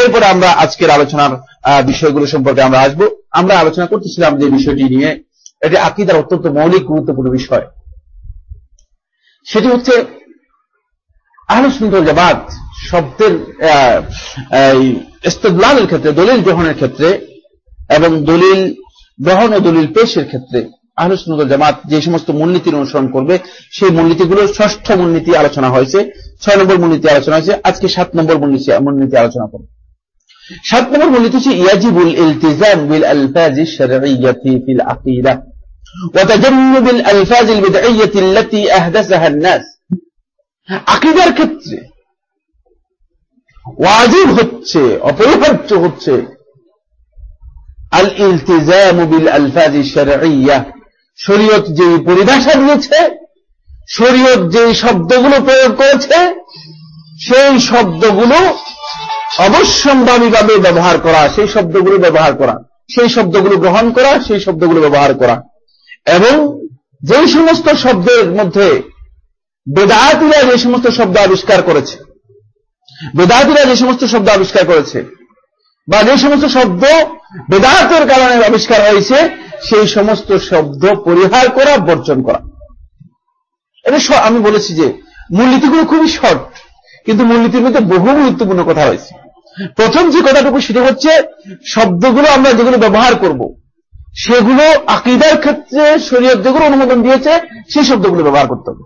এরপরে আমরা আজকের আলোচনার বিষয়গুলো সম্পর্কে আমরা আসব। আমরা আলোচনা করতেছিলাম যে বিষয়টি নিয়ে। এটি আকিদার অত্যন্ত মৌলিক, গুরুত্বপূর্ণ বিষয়। সেটি হচ্ছে আহলুসুন্দর জামাত শব্দের ইস্তদলালের ক্ষেত্রে, দলিল গ্রহণের ক্ষেত্রে এবং দলিল গ্রহণ ও দলিল পেশের ক্ষেত্রে আহলুসুন্দর জামাত যে সমস্ত মূলনীতির অনুসরণ করবে সেই মূলনীতিগুলোর ষষ্ঠ মূলনীতি আলোচনা হয়েছে ছয় নম্বর মূলনীতি আলোচনা হয়েছে আজকে সাত নম্বর মূলনীতি আলোচনা করব সাত নম্বর মূলনীতি হচ্ছে ইয়াজিবুল ইলতিজাম বিল আলফাজ الشرعية في العقيدة وتجنب الألفاظ البدعية التي أحدثها الناس আকিদার ক্ষেত্রে ওয়াজিব হচ্ছে অপরিহার্য হচ্ছে আল ইলতিজাম বিল আলফাজ الشرعية শরীয়ত যে পরিভাষা দিয়েছে, শরীয়ত যে শব্দগুলো প্রয়োগ করেছে, সেই শব্দগুলো অবশ্যম্ভাবীভাবে ব্যবহার করা, সেই শব্দগুলো ব্যবহার করা, সেই শব্দগুলো গ্রহণ করা, সেই শব্দগুলো ব্যবহার করা। এবং যে সমস্ত শব্দের মধ্যে বেদাতিরা যে সমস্ত শব্দ আবিষ্কার করেছে, বেদাতিরা যে সমস্ত শব্দ আবিষ্কার করেছে, বা যে সমস্ত শব্দ বেদাতের কারণে আবিষ্কার হয়েছে সেই সমস্ত শব্দ পরিহার করা, বর্জন করা। এটা আমি বলেছি যে, মূলনীতিগুলো খুবই শর্ট কিন্তু মূলনীতির মধ্যে বহু গুরুত্বপূর্ণ কথা রয়েছে। প্রথম যে কথাটুকু সেটা হচ্ছে, শব্দগুলো আমরা যেগুলো ব্যবহার করব, সেগুলো আকিদার ক্ষেত্রে শরীয়ত যেগুলো অনুমোদন দিয়েছে, সেই শব্দগুলো ব্যবহার করতে হবে।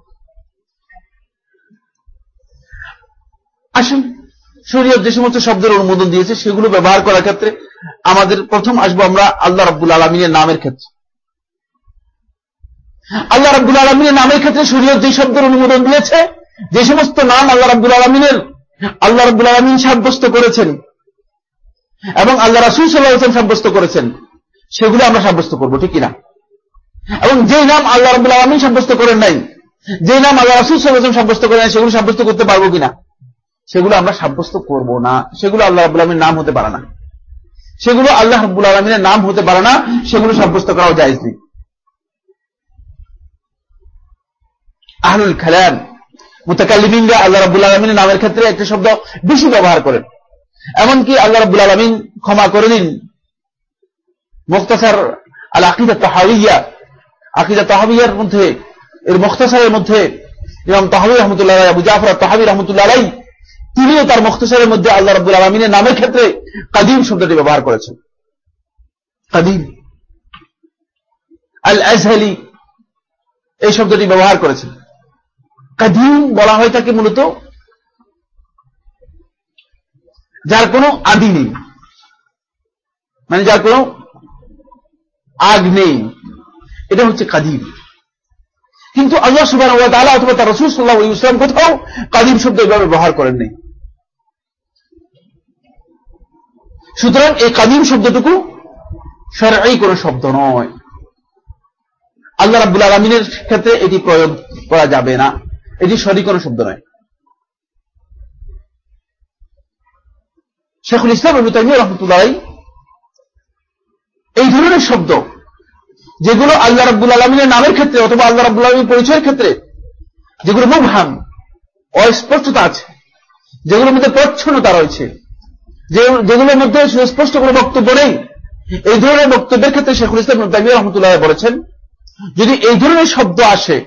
আসুন, শরীয়ত যে সমস্ত শব্দের অনুমোদন দিয়েছে, সেগুলো ব্যবহার করার ক্ষেত্রে আমাদের প্রথম আসব আমরা আল্লাহ রাব্বুল আলমিনের নামের ক্ষেত্রে। আল্লাহ রাব্বুল আলমিনের নামের ক্ষেত্রে শরীয়ত যে শব্দের অনুমোদন দিয়েছে, যে সমস্ত নাম আল্লাহ রাব্বুল আলমিনের, আল্লাহ রাব্বুল আলমিন সাব্যস্ত করেছেন এবং আল্লাহ রাসুল সাল্লাহ সাব্যস্ত করেছেন, সেগুলো আমরা সাব্যস্ত করব, ঠিক কিনা? এবং যে নাম আল্লাহ রাবুল আলমিন সাব্যস্ত করেন নাই যে নাম আল্লাহ রাসুল সাল্লাহ সাব্যস্ত করেন নাই, সেগুলো সাব্যস্ত করতে পারব কিনা? সেগুলো আমরা সাব্যস্ত করব না, সেগুলো আল্লাহ রাবুল আলমীর নাম হতে পারে না। সেগুলো আল্লাহ রাবুল আলমিনের নাম হতে পারে না, সেগুলো সাব্যস্ত করাও যায় নেই। আহলুল খালাম মুতাকাল্লিমিনরা আল্লাহ রাবুল আলমিনের নামের ক্ষেত্রে একটা শব্দ বেশি ব্যবহার করেন। এমনকি আল্লাহ রাবুল আলমিন ক্ষমা করে দিন। মুক্তাসার আল আকিদা তাহাবিয়া আকিদা তাহাবিয়ার মধ্যে, এর মুক্তাসারের মধ্যে, ইমাম তাহাবি রহমতুল্লাহ আবু জাফর তাহাবি রহমতুল্লাহ তিনিও তার মুক্তাসারের মধ্যে আল্লাহ রাবুল আলমিনের নামের ক্ষেত্রে কাদিম শব্দটি ব্যবহার করেছেন। কাদিম। আল আজহালি এই শব্দটি ব্যবহার করেছেন। কাদিম বলা হয় তাকে মূলত যার কোনো আদি নেই। মানে যার কোনো আগ নেই। এটা হচ্ছে কাদিম। কিন্তু আল্লাহ সুবাহ অথবা তার রসুল সাল্লাহ ইসলাম কোথাও কাদিম শব্দ এভাবে ব্যবহার করেন নাই সুতরাং এই কাদিম শব্দটুকু সরাই কোনো শব্দ নয়। আল্লাহ রাবুল আলমিনের ক্ষেত্রে এটি প্রয়োগ করা যাবে না। এটি সরি কোনো শব্দ নয়। শেখুল ইসলাম আবু তাইমিয়া রহমতুল্লাহ এই ধরনের শব্দ, যেগুলো আল্লাহ রাব্বুল আলমিনের নামের ক্ষেত্রে অথবা আল্লাহ রাব্বুল আলমীর পরিচয়ের ক্ষেত্রে যেগুলো মুভাম অস্পষ্টতা আছে, যেগুলোর মধ্যে প্রচ্ছন্নতা রয়েছে যেগুলোর মধ্যে সুস্পষ্ট কোনো বক্তব্য নেই। এই ধরনের বক্তব্যের ক্ষেত্রে শেখুল ইসলাম রহমতুল্লাহ বলেছেন, যদি এই ধরনের শব্দ আসে,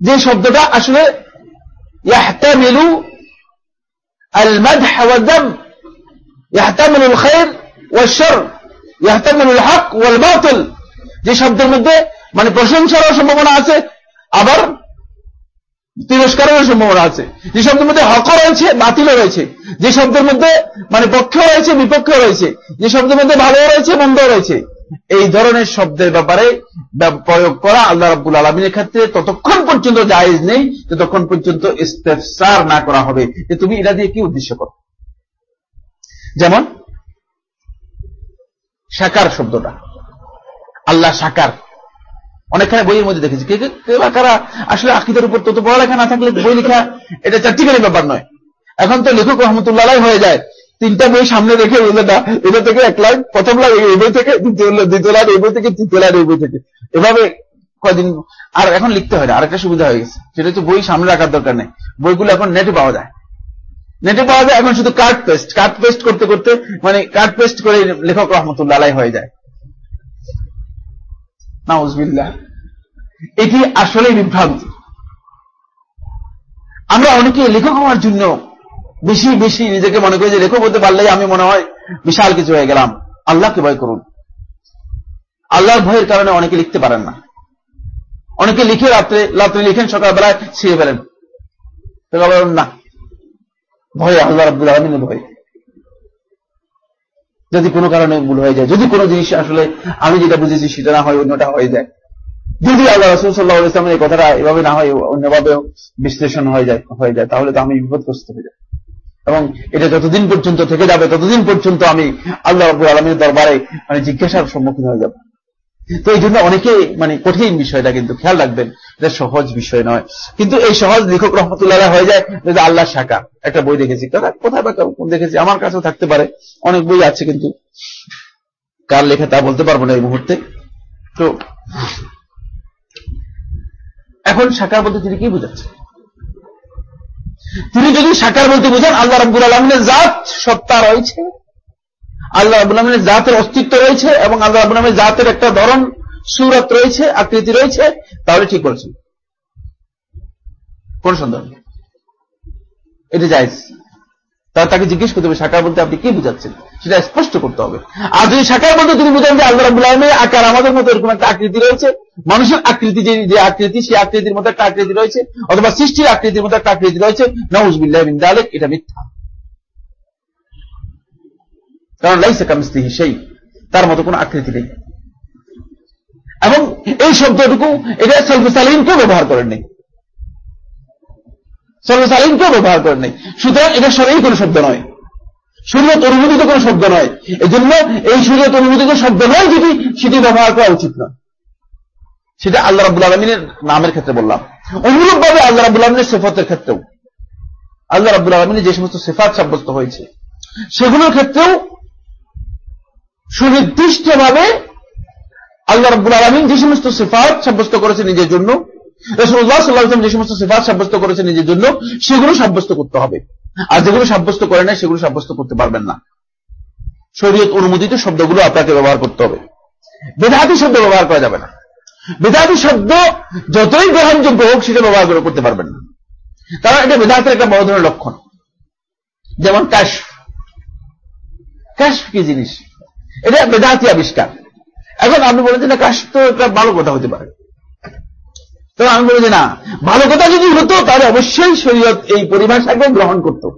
যে শব্দটা আসলে ইয়াহতামিলু যে শব্দের মধ্যে মানে প্রশংসারও সম্ভাবনা আছে, আবার তিরস্কারের সম্ভাবনা আছে। যে শব্দের মধ্যে হক রয়েছে, বাতিলও রয়েছে। যে শব্দের মধ্যে মানে পক্ষ রয়েছে বিপক্ষ রয়েছে। যে শব্দের মধ্যে ভালো রয়েছে মন্দ রয়েছে। এই ধরনের শব্দের ব্যাপারে প্রয়োগ করা আল্লাহ রাব্বুল আলমিনের ক্ষেত্রে ততক্ষণ পর্যন্ত জায়েজ নেই, যতক্ষণ পর্যন্ত ইস্তেফসার না করা হবে। যে তুমি এটা দিয়ে কি উদ্দেশ্য করো? যেমন সাকার শব্দটা। আল্লাহ সাকার অনেকখানে বইয়ের মধ্যে দেখেছি। কারা আসলে আকিদের উপর তত পড়ালেখা না থাকলে বই লেখা এটা চারটিখানি ব্যাপার নয়। এখন তো লেখক রহমতুল্লাহ হয়ে যায়। তিনটা বই সামনে রেখে বললে এটা থেকে এক লাইন, প্রথম লাইন এই বই থেকে, দ্বিতীয় লাইন এই বই থেকে, তৃতীয় লাইন এই বই থেকে। এভাবে কদিন আর এখন লিখতে হয় না আরেকটা সুবিধা হয়ে গেছে। সেটা হচ্ছে বই সামনে রাখার দরকার নেই। বইগুলো এখন নেটে পাওয়া যায়। নেটে পাওয়া যায়, এখন শুধু কার্ড পেস্ট কার্ড পেস্ট করতে করতে মানে কার্ড পেস্ট করে লেখক রহমতুল্লাহ হয়ে যায়। নাউজবিল্লাহ। এটি আসলে বিভ্রান্তি। আমরা অনেকে লেখক হওয়ার জন্য বেশি বেশি নিজেকে মনে করি যে লেখক হতে পারলেই আমি মনে হয় বিশাল কিছু হয়ে গেলাম। আল্লাহকে ভয় করুন। আল্লাহর ভয়ের কারণে অনেকে লিখতে পারেন না। অনেকে লিখে রাত্রে রাত্রে লিখেন, সকালবেলায় ছিঁড়ে ফেলেন। না, ভয় আল্লাহ আব্দুল আলমিনের ভয়। যদি কোনো কারণে ভুল হয়ে যায়, যদি কোনো জিনিস আসলে আমি যেটা বুঝেছি সেটা না হয়, অন্যটা হয়ে যায়। যদি আল্লাহ রসুল সাল্লাহ ইসলামের এই কথাটা এভাবে না হয়, অন্যভাবে বিশ্লেষণ হয়ে যায় হয়ে যায়, তাহলে তো আমি বিপদগ্রস্ত হয়ে যাই এবং এটা যতদিন পর্যন্ত থেকে যাবে, ততদিন পর্যন্ত আমি আল্লাহ আলমের দরবারে মানে জিজ্ঞাসার সম্মুখীন হয়ে যাব। তো এই জন্য অনেকে মানে কঠিন বিষয়টা কিন্তু খেয়াল রাখবেন, এটা সহজ বিষয় নয়। কিন্তু এই সহজ লেখক রহমতুল্লাহ হয়ে যায় যে আল্লাহ শাখা, একটা বই দেখেছি। কোথায় বা দেখেছি, আমার কাছেও থাকতে পারে, অনেক বই আছে কিন্তু কার লেখা তা বলতে পারব না এই মুহূর্তে। তো এখন শাখার বলতে তিনি কি বুঝাচ্ছেন? তিনি যদি সাকার বলতে বুঝান, আল্লাহ রব্বুল আলমিনের জাত, সত্তা রয়েছে আল্লাহ আবুল আলমিনের জাতের অস্তিত্ব রয়েছে এবং আল্লাহ আবুল আলমের জাতের একটা ধরন, সুরত রয়েছে, আকৃতি রয়েছে, তাহলে ঠিক করেছেন কোন সন্দেহ এটা যাইজ তাহলে তাকে জিজ্ঞেস করতে হবে সাকার বলতে আপনি কি বুঝাচ্ছেন? সেটা স্পষ্ট করতে হবে। আর যদি সাকার বলতে তিনি বুঝেন যে আল্লাহ রাবুল আলমের আকার আমাদের মতো এরকম একটা আকৃতি রয়েছে, মানুষের আকৃতি যে আকৃতি, সেই আকৃতির মতো একটা আকৃতি রয়েছে, অথবা সৃষ্টির আকৃতির মতো একটা আকৃতি রয়েছে, নউজবিল্লাহ আলেক এটা মিথ্যা। কারণ লাইসে কামিস্তিহি সেই, তার মতো কোন আকৃতি নেই। এবং এই শব্দটুকু এটা সলফে সালিমকেও ব্যবহার করেন নেই। সলফে সালিমকেও ব্যবহার করেন নেই। সুতরাং এটা সরেই কোনো শব্দ নয়। শরীয়ত অনুমোদিত কোনো শব্দ নয়। এই জন্য এই শরীয়ত অনুমোদিত শব্দ নয় যদি সেটি ব্যবহার করা উচিত নয়। সেটা আল্লাহ রাবুল আলমিনের নামের ক্ষেত্রে বললাম। অনুরূপ ভাবে আল্লাহ রাবুল আলমিনের সেফতের ক্ষেত্রেও, আল্লাহ রাবুল আলমিনের যে সমস্ত সেফাত সাব্যস্ত হয়েছে, সেগুলোর ক্ষেত্রেও সুনির্দিষ্টভাবে আল্লাহ রব্বুল আলমিন যে সমস্ত সিফাত সাব্যস্ত করেছে নিজের জন্য রসুল্লাহ সাল্লাহ যে সমস্ত সিফাত সাব্যস্ত করেছে নিজের জন্য, সেগুলো সাব্যস্ত করতে হবে। আর যেগুলো সাব্যস্ত করে নাই, সেগুলো সাব্যস্ত করতে পারবেন না। শরীয়ত অনুমোদিত শব্দগুলো আপনাকে ব্যবহার করতে হবে। বেদাতি শব্দ ব্যবহার করা যাবে না। বেদাতি শব্দ যতই গ্রহণযোগ্য হোক, সেটা ব্যবহার করে করতে পারবেন না। কারণ এটা বেদাতের একটা বড় ধরনের লক্ষণ। যেমন ক্যাশ ক্যাশ কি জিনিস? এটা বেদাতি আবিষ্কার। এখন আপনি বলেছেন না, কাশ তো একটা ভালো কথা হতে পারে। তো আমি বলেছি না, ভালো কথা যদি হতো, তাহলে অবশ্যই শরীয়ত এই পরিভাষাকে গ্রহণ করত।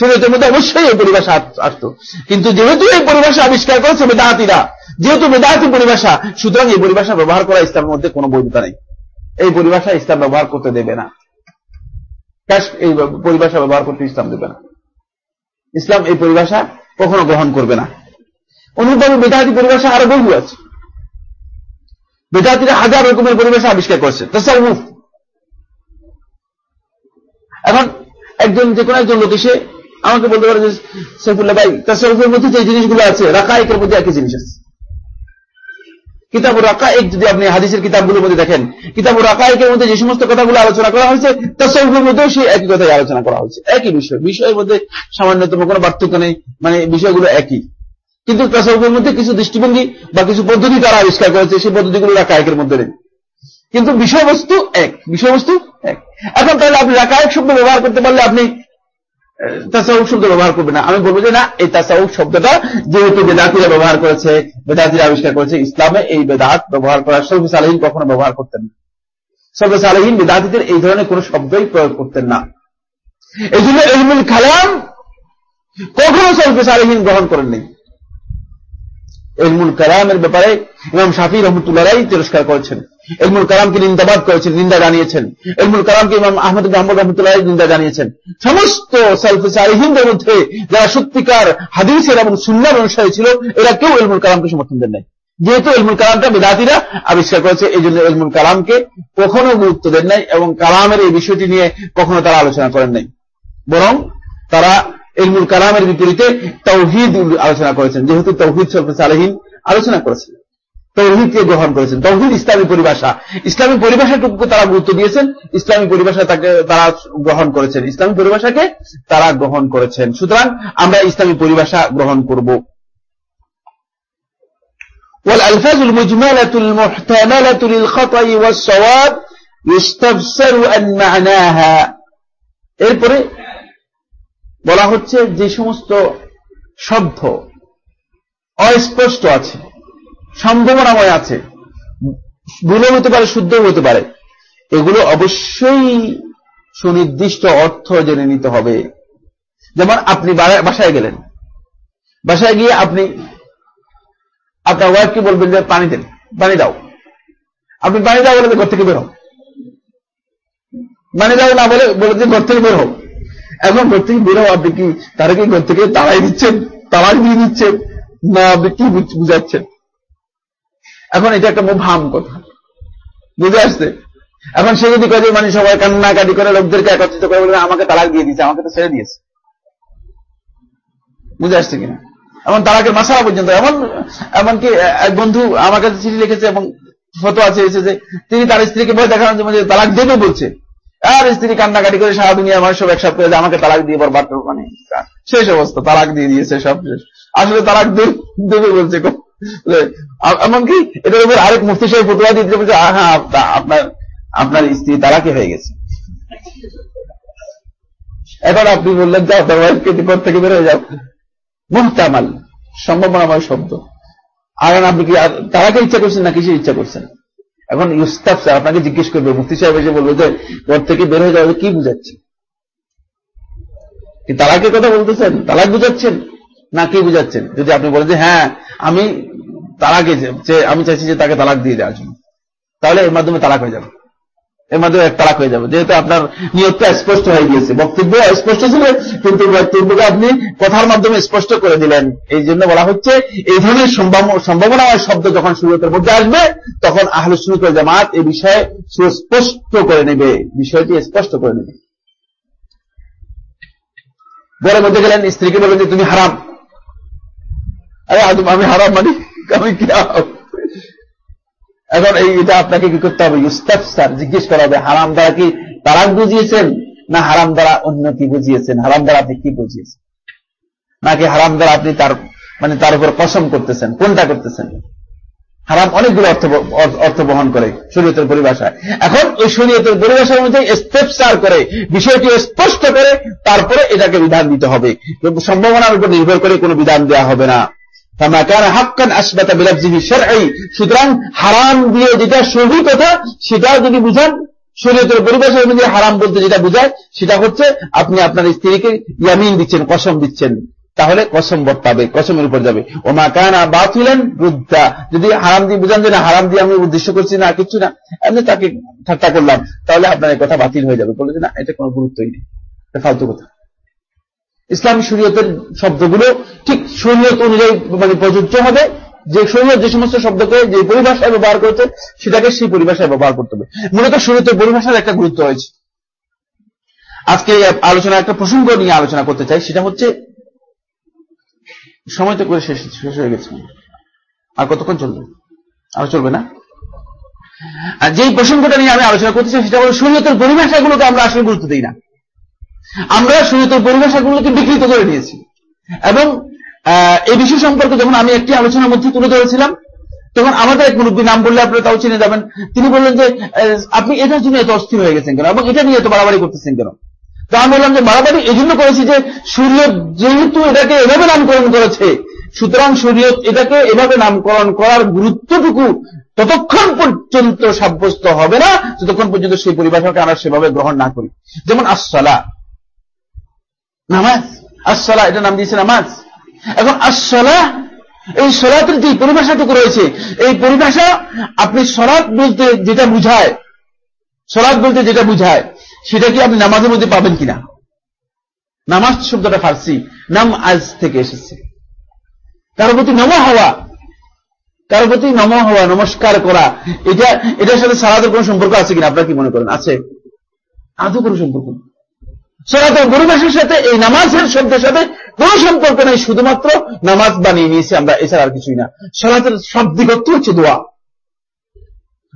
শরীয়তের মধ্যে অবশ্যই এই পরিভাষা আসত। কিন্তু যেহেতু এই পরিভাষা আবিষ্কার করেছে বেদাহাতিরা যেহেতু বেদাহাতি পরিভাষা, সুতরাং এই পরিভাষা ব্যবহার করা ইসলামের মধ্যে কোনো বৈধতা নেই। এই পরিভাষা ইসলাম ব্যবহার করতে দেবে না। এই পরিভাষা ব্যবহার করতে ইসলাম দেবে না। ইসলাম এই পরিভাষা কখনো গ্রহণ করবে না। অনুরূপভাবে বেদাহাতি পরিভাষা আরও বহু আছে। বেদাহাতিরা হাজার রকমের পরিভাষা আবিষ্কার করছে। তাসাউফ। এখন একজন যে কোনো একজন লোক এসে আমাকে বলতে পারে যে সৈফুল্লাহ ভাই, তাসাউফের মধ্যে যে জিনিসগুলো আছে, রাকায়েকের মধ্যে একই জিনিস আছে। কিতাব রাকায়েক যদি আপনি হাদিসের কিতাবগুলোর মধ্যে দেখেন, কিতাব রাকায়েকের মধ্যে যে সমস্ত কথাগুলো আলোচনা করা হয়েছে, তাসাউফের মধ্যেও সেই একই কথাই আলোচনা করা হয়েছে। একই বিষয়। বিষয়ের মধ্যে সামান্যতম কোনো পার্থক্য নেই। মানে বিষয়গুলো একই। কিন্তু তাসাউফের মধ্যে কিছু দৃষ্টিভঙ্গি বা কিছু পদ্ধতি তারা আবিষ্কার করেছে, সেই পদ্ধতিগুলো রাকায়কের মধ্যে নেই। কিন্তু বিষয়বস্তু এক বিষয়বস্তু এক। এখন তাহলে আপনি রাকায়ক শব্দ ব্যবহার করতে পারলে আপনি তাসাউফ শব্দ ব্যবহার করবেন না। আমি বলব যে না, এই তাসাউফ শব্দটা যেহেতু বেদাতিরা ব্যবহার করেছে, বেদাতিরা আবিষ্কার করেছে ইসলামে, এই বেদাত ব্যবহার করার সর্বিস আলহীন কখনো ব্যবহার করতেন না। সর্বিস আলহীন বেদাতিদের এই ধরনের কোন শব্দই প্রয়োগ করতেন না। এই জন্য এলমুল খালাম কখনো সর্বিস আলহীন গ্রহণ করেননি। এলমুল কালামের ব্যাপারে ইমাম শাফি রহমতুল্লাহ তিরস্কার করেছেন। এলমুল কালামকে নিন্দাবাদ করেছেন, নিন্দা জানিয়েছেন। এলমুল কালামকে ইমাম আহমদ আহমদ রহমতুল্লাহ নিন্দা জানিয়েছেন। সমস্ত সালফে সারিহিনদের মধ্যে যারা সত্যিকার হাদিসের এবং সুন্নার অনুসারী ছিল, এরা কেউ এলমুল কালামকে সমর্থন দেন নাই। যেহেতু এলমুল কালামটা বেদাতিরা আবিষ্কার করেছে এই জন্য এলমুল কালামকে কখনো গুরুত্ব দেন নাই এবং কালামের এই বিষয়টি নিয়ে কখনো তারা আলোচনা করেন নাই। বরং তারা ইলমুল কালামের বিপরীতে তৌহিদ আলোচনা করেছেন যেহেতু তৌহিদ সলফে সালেহীন আলোচনা করেছেন তৌহিদকে গ্রহণ করেছেন তৌহিদ ইসলামী পরিভাষা ইসলামী পরিভাষাটুকু তারা গুরুত্ব দিয়েছেন ইসলামী পরিভাষা তাকে তারা গ্রহণ করেছেন ইসলামী পরিভাষাকে তারা গ্রহণ করেছেন সুতরাং আমরা ইসলামী পরিভাষা গ্রহণ করব والألفاظ المجملة المحتملة للخطأ والصواب يستفسر أن معناها এরপরে বলা হচ্ছে যে সমস্ত শব্দ অস্পষ্ট আছে, সম্ভাবনাময় আছে, ভুলও হতে পারে শুদ্ধ হতে পারে, এগুলো অবশ্যই সুনির্দিষ্ট অর্থ জেনে নিতে হবে। যেমন আপনি বাসায় গেলেন, বাসায় গিয়ে আপনি, আপনার ওয়াইফকে বলবেন যে পানি দেন, পানি দাও। আপনি পানি দাও বলে ঘর থেকে বের হোক পানি দাও না বলে বলে যে ঘর থেকে বের হোক এখন ঘর থেকে বের আপনি কি তারা কি ঘর থেকে তাড়াই দিচ্ছেন? তালাক দিয়ে দিচ্ছেন? না আপনি কি বুঝাচ্ছেন? এখন এটা একটা মুভাম কথা। বুঝে আসছে? এখন সে যদি কাজে মানে সবাই কান্নাকাটি করে, লোকদেরকে একত্রিত করে বলে আমাকে তালাক দিয়ে দিয়েছে, আমাকে তো ছেড়ে দিয়েছে। বুঝে আসছে কিনা? এমন তালাকের মাসালা পর্যন্ত, এমন, এমনকি এক বন্ধু আমার কাছে চিঠি লিখেছে এবং ফটো আছে এসে যে, তিনি তার স্ত্রীকে ভয় দেখানোর জন্য তালাক দেবে বলছে। আর স্ত্রী কান্নাকাটি করে সারা দুনিয়া মানুষ সব একসাথে করে আমাকে তালাক দিয়ে পর বাট্ট মানে। শেষ অবস্থা, তালাক দিয়ে দিয়েছে সব শেষ। আসলে তালাক দেবে বলছে এমনকি এটার উপর আরেক মুফতি সাহেব ফটোয়া দিতে বলছে হ্যাঁ আপনার আপনার স্ত্রী তালাকে হয়ে গেছে। এখন আপনি বললেন, যাও আপনার ওয়াইফকে ঘর থেকে বেরোয় যাও? মুহতামাল, সম্ভাবনাময় শব্দ। আর আপনি কি তারাকে ইচ্ছা করছেন না কিসের ইচ্ছা করছেন? এখন ইউস্তাফ স্যার আপনাকে জিজ্ঞেস করবে, মুফতি সাহেব এসে বলবে যে, ঘর থেকে বের হয়ে যাবে কি বুঝাচ্ছে? তালাকের কথা বলতেছেন? তালাক বুঝাচ্ছেন? না, কি বুঝাচ্ছেন? যদি আপনি বলেন যে হ্যাঁ আমি তালাকে আমি চাইছি যে তাকে তালাক দিয়ে দেওয়ার জন্য। তাহলে এর মাধ্যমে তালাক হয়ে যাবে। এর মাধ্যমে এক তালাক হয়ে যাবে। যেহেতু আপনার নিয়তটা স্পষ্ট হয়ে গিয়েছে। বক্তব্য স্পষ্ট ছিল, কিন্তু বক্তব্যকে আপনি কথার মাধ্যমে স্পষ্ট করে দিলেন। এই জন্য বলা হচ্ছে, এই ধরনের সম্ভাবনাময় শব্দ যখন সুরতের মধ্যে আসবে, তখন আহলে সুরতের জামাত এই বিষয়ে সুস্পষ্ট করে নেবে। বিষয়টি স্পষ্ট করে নেবে। ঘরের মধ্যে গেলেন, স্ত্রীকে বললেন যে, তুমি হারাম। আরে, আমি হারাম মানি, আমি কি এখন এই এটা আপনাকে কি করতে হবে? ইস্তাফসার জিজ্ঞেস করা হবে, হারাম দ্বারা কি তারাক বুঝিয়েছেন? না হারাম দ্বারা অন্য কি বুঝিয়েছেন? হারাম দ্বারা আপনি কি বুঝিয়েছেন? নাকি হারাম দ্বারা আপনি তার মানে তার উপর কসম করতেছেন? কোনটা করতেছেন? হারাম অনেকগুলো অর্থ অর্থ বহন করে শরীয়তের পরিভাষায়। এখন ওই শরীয়তের পরিভাষার মধ্যে স্টেপসার করে, বিষয়টি স্পষ্ট করে, তারপরে এটাকে বিধান দিতে হবে। সম্ভাবনার উপর নির্ভর করে কোনো বিধান দেওয়া হবে না। সুতরাং হারাম দিয়ে যেটা সহি কথা, সেটা যদি বুঝান, শরীয়তের অনুযায়ী হারাম বলতে যেটা সেটা হচ্ছে আপনি আপনার স্ত্রীকে ইয়ামিন দিচ্ছেন, কসম দিচ্ছেন। তাহলে কসম বর্তাবে কসমের উপর যাবে। ও মা কানা বাতিলেন রুদ্ধা যদি হারাম দিয়ে বুঝান যে না, হারাম দিয়ে আমি উদ্দেশ্য করছি না, কিছু না এমনি তাকে ঠাট্টা করলাম, তাহলে আপনার কথা বাতিল হয়ে যাবে। বলে যে না, এটা কোনো গুরুত্বই নেই। ফালতু কথা। ইসলামী শরীয়তের শব্দগুলো ঠিক শরীয়ত অনুযায়ী মানে প্রযোজ্য হবে। যে শরীয়ত যে সমস্ত শব্দকে যে পরিভাষায় ব্যবহার করতে সেটাকে সেই পরিভাষায় ব্যবহার করতে হবে। মূলত শরীয়তের পরিভাষার একটা গুরুত্ব হয়েছে আজকে আলোচনা, একটা প্রসঙ্গ নিয়ে আলোচনা করতে চাই, সেটা হচ্ছে, সময় তো করে শেষ শেষ হয়ে গেছে। আর কতক্ষণ চলবে? আর চলবে না? আর যেই প্রসঙ্গটা নিয়ে আমি আলোচনা করতে চাই, সেটা হলো শরীয়তের পরিভাষাগুলোকে আমরা আসলে গুরুত্ব দিই না। আমরা শরীয়তের পরিভাষাগুলোকে বিকৃত করে নিয়েছি এবং এই বিষয় সম্পর্কে যখন আমি একটি আলোচনার মধ্যে তুলে ধরেছিলাম, তখন আমাদের এক মুরব্বী নাম বললে আপনারা তাও চিনে যাবেন। তিনি বললেন যে আপনি এটার জন্য এত অস্থির হয়ে গেছেন কেন? এবং এটা নিয়ে এত বাড়াবাড়ি করতেছেন কেন? তো আমি বললাম যে, বাড়াবাড়ি এই জন্য করেছি যে, শরীয়ত যেহেতু এটাকে এভাবে নামকরণ করেছে, সুতরাং শরীয়ত এটাকে এভাবে নামকরণ করার গুরুত্বটুকু ততক্ষণ পর্যন্ত সাব্যস্ত হবে না, যতক্ষণ পর্যন্ত সেই পরিভাষাকে আমরা সেভাবে গ্রহণ না করি। যেমন আসলা নামাজ? আসলা এটা নাম দিয়েছে নামাজ। এখন আসলা এই সলাতের যে পরিভাষাটুকু রয়েছে, এই পরিভাষা আপনি সলাৎ বলতে যেটা বুঝায়, সলাৎ বলতে যেটা বুঝায়, সেটা কি আপনি নামাজের মধ্যে পাবেন কিনা? নামাজ শব্দটা ফার্সি, নাম আজ থেকে এসেছে। কারও প্রতি নম হওয়া কারও প্রতি নম হওয়া, নমস্কার করা, এটা, এটার সাথে সালাদের কোন সম্পর্ক আছে কিনা? আপনারা কি মনে করেন? আছে। আদৌ কোনো সম্পর্ক সলাতের পরিবেশের সাথে, এই নামাজের শব্দের সাথে কোন সম্পর্ক নেই, শুধুমাত্র নামাজ বানিয়ে নিয়েছি আমরা, এছাড়া আর কিছুই না। সলাতের শাব্দিক অর্থ হচ্ছে দোয়া।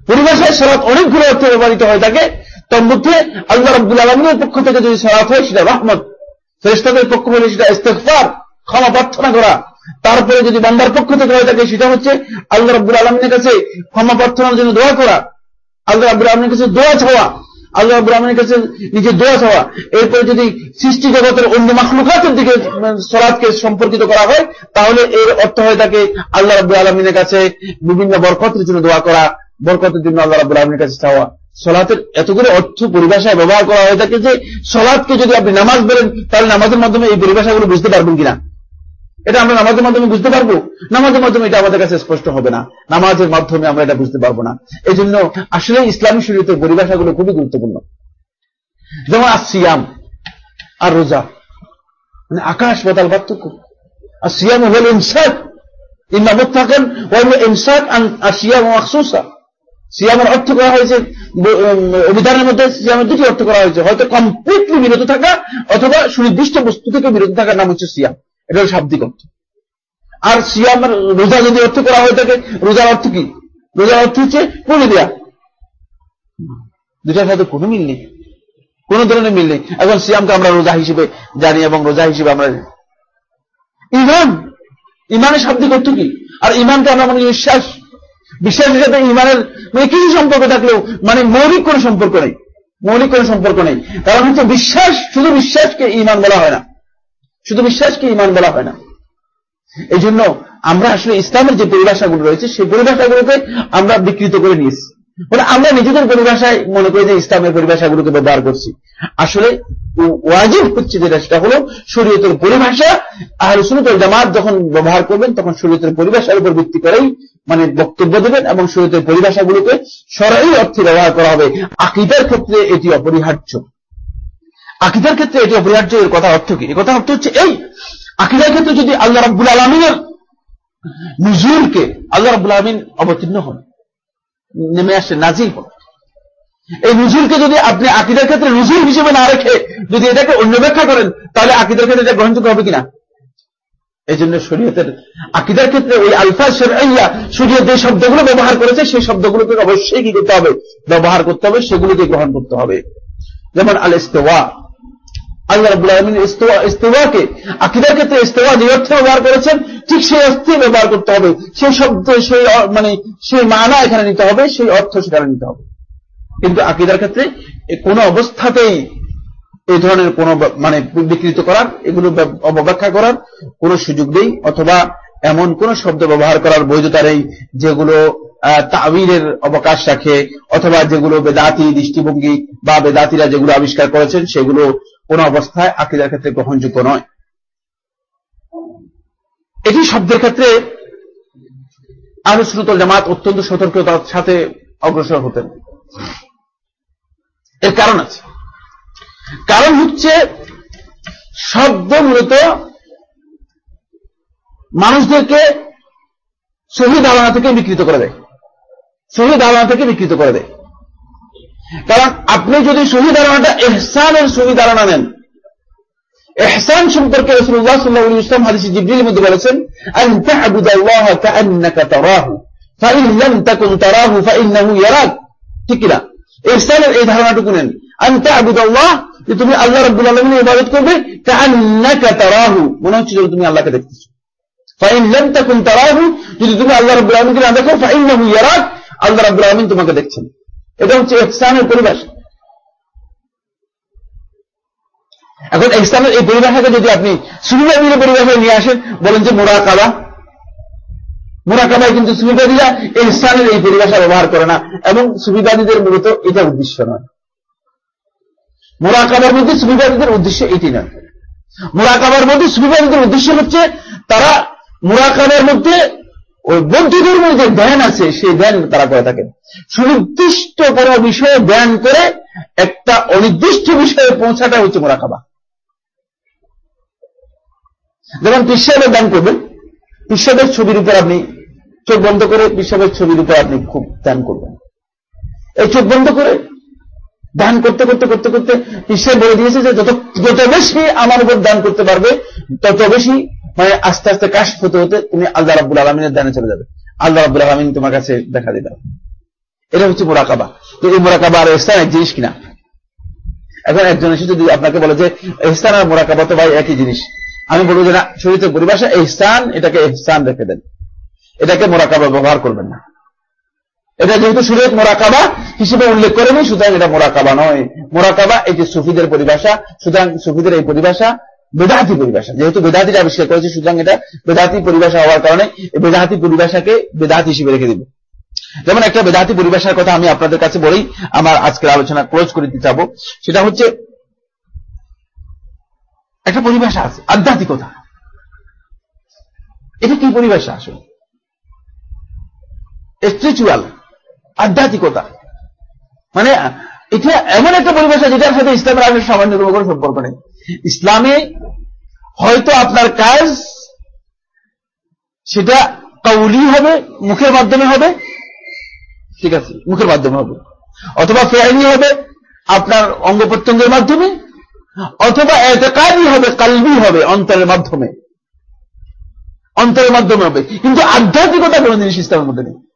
পরিভাষায় সলাৎ অনেকগুলো অর্থে ব্যবহৃত হয়ে থাকে তার মধ্যে আল্লাহ রব্দুল আলমীর পক্ষ থেকে যদি সলাৎ হয়, সেটা রহমত। শ্রেষ্ঠদের পক্ষ হলে সেটা ইস্তেকফার ক্ষমা প্রার্থনা করা। তারপরে যদি বান্দার পক্ষ থেকে হয়ে থাকে সেটা হচ্ছে আল্লাহ রব্দুল আলমিনের কাছে ক্ষমা প্রার্থনার জন্য দোয়া করা। আল্লাহ রব্দুল আলমের কাছে দোয়া ছাওয়া আল্লাহ আব্রাহ্মণের কাছে নিজের দোয়া চাওয়া। এরপরে যদি সৃষ্টি জগতের অন্য মাখলুকাতের দিকে সলাদকে সম্পর্কিত করা হয়, তাহলে এর অর্থ হয়ে থাকে আল্লাহ রাবুল আলমিনের কাছে বিভিন্ন বরকতের জন্য দোয়া করা, বরকতের জন্য আল্লাহ রাবুল আলমীর কাছে চাওয়া। সলাতের এতগুলো অর্থ পরিভাষায় ব্যবহার করা হয়ে থাকে যে সলাদকে যদি আপনি নামাজ বলেন, তাহলে নামাজের মাধ্যমে এই পরিভাষাগুলো বুঝতে পারবেন কিনা। এটা আমরা নামাজের মাধ্যমে বুঝতে পারব? নামাজের মাধ্যমে এটা আমাদের কাছে স্পষ্ট হবে না। নামাজের মাধ্যমে আমরা এটা বুঝতে পারব না। এই জন্য আসলে ইসলামী শরীরের পরিভাষাগুলো খুবই গুরুত্বপূর্ণ। যেমন আসিয়াম আর রোজা মানে আকাশ বদাল পার্থক্য। আর সিয়াম হল ইনসাক ইমামত থাকেন ইনসাক আর সিয়াম আকসুসা সিয়ামের অর্থ করা হয়েছে, অভিধানের মধ্যে সিয়ামের দুটি অর্থ করা হয়েছে। হয়তো কমপ্লিটলি বিরত থাকা অথবা সুনির্দিষ্ট বস্তু থেকে বিরত থাকার নাম হচ্ছে সিয়াম। এটা শাব্দিক অর্থ। আর সিয়ামের রোজা যদি অর্থ করা হয়ে থাকে রোজার অর্থ কি? রোজার অর্থ হচ্ছে পড়ে দেয়া। দুটার সাথে কোনো মিল নেই। কোন ধরনের মিল নেই। এখন সিয়ামকে আমরা রোজা হিসেবে জানি এবং রোজা হিসেবে আমরা ইমান! ইমানের শাব্দিক অর্থ কি? আর ইমানকে আমরা মানে বিশ্বাস। বিশ্বাসের সাথে ইমানের মানে কিছু সম্পর্ক থাকলেও মানে মৌলিক কোন সম্পর্ক নেই। মৌলিক কোন সম্পর্ক নেই। কারণ হচ্ছে বিশ্বাস, শুধু বিশ্বাসকে ইমান বলা হয় না। শুধু বিশ্বাসকে ইমান বলা হয় না। এই জন্য আমরা আসলে ইসলামের যে পরিভাষাগুলো রয়েছে, সেই পরিভাষাগুলোকে আমরা বিকৃত করে নিয়েছি। মানে আমরা নিজেদের পরিভাষায় মনে করি যে ইসলামের পরিভাষাগুলোকে ব্যবহার করছি। আসলে ওয়াজিব হচ্ছে যেটা, সেটা হলো শরীয়তের পরিভাষা। আর সুনতল জামাত যখন ব্যবহার করবেন, তখন শরীয়তের পরিভাষার উপর ভিত্তি করেই মানে বক্তব্য দেবেন এবং শরীয়তের পরিভাষাগুলোকে সরাই অর্থে ব্যবহার করা হবে। আকিদার ক্ষেত্রে এটি অপরিহার্য। আকিদার ক্ষেত্রে এটি অপরিহার্য এর কথা অর্থ কি? এ কথা অর্থ হচ্ছে এই, আকিদার ক্ষেত্রে যদি আল্লাহ রব্বুল আলমিনের নজরুলকে আল্লাহ রব্বুল আলমিন অবতীর্ণ হন, নেমে আসে, নাজিল হন, এই নজরুলকে যদি আপনি আকিদার ক্ষেত্রে নজরুল হিসেবে না রেখে যদি এটাকে অন্য ব্যাখ্যা করেন, তাহলে আকিদার ক্ষেত্রে এটা গ্রহণযোগ্য হবে কিনা? এই জন্য শরীয়তের আকিদার ক্ষেত্রে ওই আলফা শরিয়া শরীয়ত যে শব্দগুলো ব্যবহার করেছে, সেই শব্দগুলোকে অবশ্যই কি করতে হবে? ব্যবহার করতে হবে, সেগুলোকে গ্রহণ করতে হবে। যেমন আল ইস্তেওয়া আল্লাহ রাবুল আলমিন ইস্তেওয়াকে, আকিদার ক্ষেত্রে ইস্তেওয়া যে অর্থে ব্যবহার করেছেন, ঠিক সেই অর্থে ব্যবহার করতে হবে। সেই শব্দ, সেই মানে সেই মানা এখানে নিতে হবে, সেই অর্থ সেখানে নিতে হবে। কিন্তু আকিদার ক্ষেত্রে কোন অবস্থাতেই এই ধরনের কোন মানে বিকৃত করার, এগুলো অবব্যাখ্যা করার কোন সুযোগ নেই, অথবা এমন কোন শব্দ ব্যবহার করার বৈধতা নেই, যেগুলো তাবিরের অবকাশ রাখে, অথবা যেগুলো বেদাতি দৃষ্টিভঙ্গি বা বেদাতিরা যেগুলো আবিষ্কার করেছেন, সেগুলো কোন অবস্থায় আকিদার ক্ষেত্রে গ্রহণযোগ্য নয়। এটি শব্দের ক্ষেত্রে আলোচনতল জামাত অত্যন্ত সতর্কতার সাথে অগ্রসর হতেন এর কারণ আছে। কারণ হচ্ছে শব্দ মূলত মানুষদেরকে শহীদ আলোনা থেকে বিকৃত করে দেয়। শহীদ আলোনা থেকে বিকৃত করে দেয়। কারণ আপনি যদি শহীদ আলোনাটা এহসানের শহীদ আলোনা নেন এহসান সম্পর্কে রসুল্লাহ সাল্লাহ ইসলাম হাদিস জিবরির মধ্যে বলেছেন, আন তা'বুদ আল্লাহ কাআন্নাকা তারাহু, ফাইন লাম তাকুন তারাহু ফাইন্নাহু ইয়ারাক। ঠিক কিনা? এহসানের এই ধারণাটুকু নেন। আন তা'বুদ আল্লাহ যে তুমি আল্লাহ রাব্বুল আলামিনের ইবাদত করবে, কাআন্নাকা তারাহু মনে হচ্ছে যে তুমি আল্লাহকে দেখতেছো। ফাইন লাম তাকুন তারাহু যদি তুমি আল্লাহ রাব্বুল আলামিনকে না দেখো, ফাইন্নাহু ইয়ারাক আল্লাহ রাব্বুল আলামিন তোমাকে দেখছেন। এটা হচ্ছে ইহসানের পরিভাষা। এখন ইসলামের এই পরিভাষাকে যদি আপনি সুবিধাবিদের পরিভাষায় নিয়ে আসেন, বলেন যে মোরাকাবা। মোরাকাবায় কিন্তু সুবিধাদিরা ইসলামের এই পরিভাষা ব্যবহার করে না, এবং সুবিধাদিদের মূলত এটা উদ্দেশ্য নয়। মোরাকাবার মধ্যে সুবিধাদিদের উদ্দেশ্য এটি নয়। মোরাকাবার মধ্যে সুবিধাদিদের উদ্দেশ্য হচ্ছে তারা মোরাকাবার মধ্যে ওই বৌদ্ধ ধর্মের যে ধ্যান আছে, সেই ধ্যান তারা করে থাকেন সুনির্দিষ্ট কোন বিষয়ে ধ্যান করে একটা অনির্দিষ্ট বিষয়ে পৌঁছাটা হচ্ছে মোরাকাবা। যেমন পিসাবের দান করবেন পিসাবের ছবির উপর আপনি চোখ বন্ধ করে পিসাবের ছবির উপর আপনি খুব দান করবেন। এই চোখ বন্ধ করে দান করতে করতে করতে করতে ঈশ্বর বলে দিয়েছে যে যত যত বেশি আমার উপর দান করতে পারবে, তত বেশি মানে আস্তে আস্তে কাশ হতে হতে তুমি আল্লাহ রাবুল আলমিনের দানে চলে যাবে। আল্লাহ রাবুল আলমিন তোমার কাছে দেখা দিবে। এটা হচ্ছে মোরাকাবা। তো এই মোরাকাবা আর ইসলাম এক জিনিস কিনা? এখন একজন এসে যদি আপনাকে বলে যে, ইহসান আর মোরাকাবা তো ভাই একই জিনিস। আমি বলব যে, না শরীরের পরিভাষা ইহসান, এটাকে ইহসান রেখে দেন। এটাকে মোরাকাবা ব্যবহার করবেন না। এটা যেহেতু সুরেত মোরাকাবা হিসেবে উল্লেখ করেনি, সুতরাং এটা মোরাকাবা নয়। মোরাকাবা এটি সুফিদের পরিভাষা, সুতরাং সুফিদের এই পরিভাষা বেদাহাতি পরিভাষা। যেহেতু বেদাহাতিটা আবিষ্কার করেছে, সুতরাং এটা বেদাহাতি পরিভাষা হওয়ার কারণে এই বেদাহাতি পরিভাষাকে বেদাহাত হিসেবে রেখে দিব। যেমন একটা বেদাহাতি পরিভাষার কথা আমি আপনাদের কাছে বলেই আমার আজকের আলোচনা ক্লোজ করে দিতে চাবো। সেটা হচ্ছে, একটা পরিভাষা আছে, আধ্যাত্মিকতা। এটা কি পরিভাষা আসলে? স্পিরিচুয়াল আধ্যাত্মিকতা। মানে এটা এমন একটা পরিভাষা যেটার সাথে ইসলামের আগের সামান্য কোনো সম্পর্ক নেই। ইসলামে হয়তো আপনার কাজ সেটা কৌলি হবে, মুখের মাধ্যমে হবে, ঠিক আছে, মুখের মাধ্যমে হবে। অথবা ফেয়ারি হবে, আপনার অঙ্গ প্রত্যঙ্গের মাধ্যমে, অথবা এতেকারই হবে, কালবি হবে, অন্তরের মাধ্যমে। অন্তরের মাধ্যমে হবে। কিন্তু আধ্যাত্মিকতা কোন জিনিস ইসলামের মধ্যে নেই।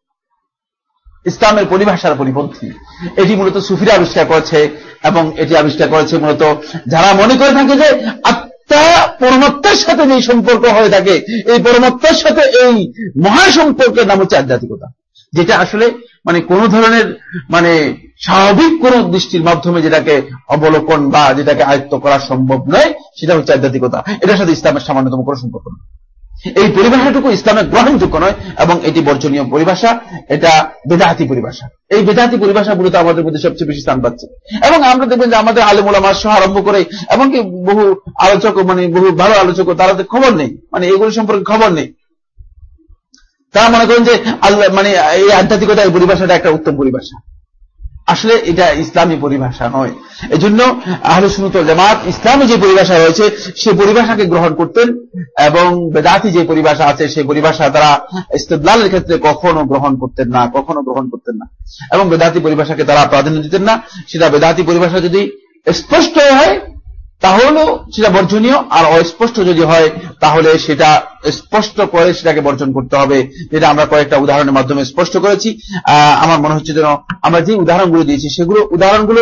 ইসলামের পরিভাষার পরিপন্থী। এটি মূলত সুফিরা আবিষ্কার করেছে এবং এটি আবিষ্কার করেছে মূলত যারা মনে করে থাকে যে আত্মা পরমাত্মার সাথে যে সম্পর্ক হয়ে থাকে, এই পরমাত্মার সাথে এই মহাসম্পর্কের নাম হচ্ছে আধ্যাত্মিকতা। যেটা আসলে মানে কোন ধরনের মানে স্বাভাবিক কোন দৃষ্টির মাধ্যমে যেটাকে অবলোকন বা যেটাকে আয়ত্ত করা সম্ভব নয়, সেটা হচ্ছে আধ্যাত্মিকতা। এটার সাথে ইসলামের সামান্যতম কোনো সম্পর্ক নয় এই পরিভাষাটুকু ইসলামের গ্রহণযোগ্য নয়, এবং এটি বর্জনীয় পরিভাষা, এটা বেদাহাতি পরিভাষা। এই বেদাহাতি পরিভাষা মূলত আমাদের মধ্যে সবচেয়ে বেশি স্থান পাচ্ছে। এবং আমরা দেখবেন যে আমাদের আলমুলামার সহ আরম্ভ করে এমনকি বহু আলোচক মানে বহু ভালো আলোচক, তারা খবর নেই মানে এগুলো সম্পর্কে খবর নেই। তারা মনে করেন যে আল্লাহ মানে এই আধ্যাত্মিকতা, এই পরিভাষাটা একটা উত্তম পরিভাষা। আসলে এটা ইসলামী পরিভাষা নয়। এই জন্য আহলে সুনুতল জামাত ইসলামী যে পরিভাষা রয়েছে, সে পরিভাষাকে গ্রহণ করতেন এবং বেদাতি যে পরিভাষা আছে সেই পরিভাষা তারা ইস্তদলালের ক্ষেত্রে কখনো গ্রহণ করতেন না, কখনো গ্রহণ করতেন না। এবং বেদাতি পরিভাষাকে তারা প্রাধান্য দিতেন না। সেটা বেদাতি পরিভাষা যদি স্পষ্ট হয় তাহলেও সেটা বর্জনীয়, আর অস্পষ্ট যদি হয়, তাহলে সেটা স্পষ্ট করে সেটাকে বর্জন করতে হবে, যেটা আমরা কয়েকটা উদাহরণের মাধ্যমে স্পষ্ট করেছি। আমার মনে হচ্ছে যেন আমরা যে উদাহরণগুলো দিয়েছি, সেগুলো উদাহরণগুলো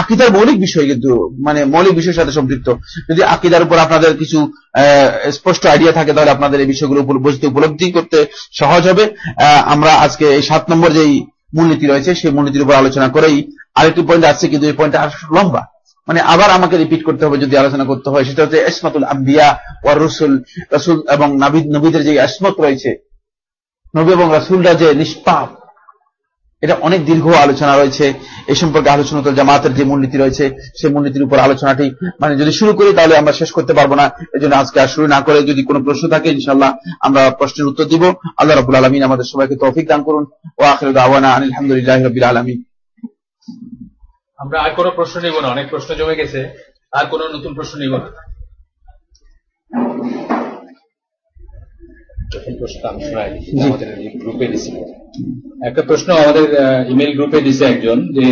আকিদার মৌলিক বিষয় কিন্তু মানে মৌলিক বিষয়ের সাথে সম্পৃক্ত। যদি আকিদার উপর আপনাদের কিছু স্পষ্ট আইডিয়া থাকে, তাহলে আপনাদের এই বিষয়গুলো বুঝতে উপলব্ধি করতে সহজ হবে। আমরা আজকে এই সাত নম্বর যেই মূলনীতি রয়েছে, সেই মূলনীতির উপর আলোচনা করেই আরেকটি পয়েন্ট আসছে, কিন্তু এই পয়েন্টটা লম্বা। মানে আবার আমাকে রিপিট করতে হবে যদি আলোচনা করতে হয়। সেটা হচ্ছে ইসমাতুল আম্বিয়া ওয়ার রসুল রসুল এবং নাবিদ, নবীদের যে ইসমত রয়েছে, নবী এবং রাসুলরা যে নিষ্পাপ, এটা অনেক দীর্ঘ আলোচনা রয়েছে। এই সম্পর্কে আলোচনা তো জামাতের যে মূলনীতি রয়েছে সেই মূলনীতির উপর আলোচনাটি মানে যদি শুরু করি তাহলে আমরা শেষ করতে পারব না। এই জন্য আজকে আর শুরু না করে যদি কোনো প্রশ্ন থাকে ইনশাল্লাহ আমরা প্রশ্নের উত্তর দিব। আল্লাহ রবুল আলমিন আমাদের সবাইকে তৌফিক দান করুন। ও আখরুদ আওয়ানা আলহামদুলিল্লাহ রবিল আলমী আমরা আর কোনো প্রশ্ন নিব না অনেক প্রশ্ন জমে গেছে আর কোনো নতুন প্রশ্ন নিব না। একটা প্রশ্ন আমাদের ইমেল গ্রুপে দিছে একজন যে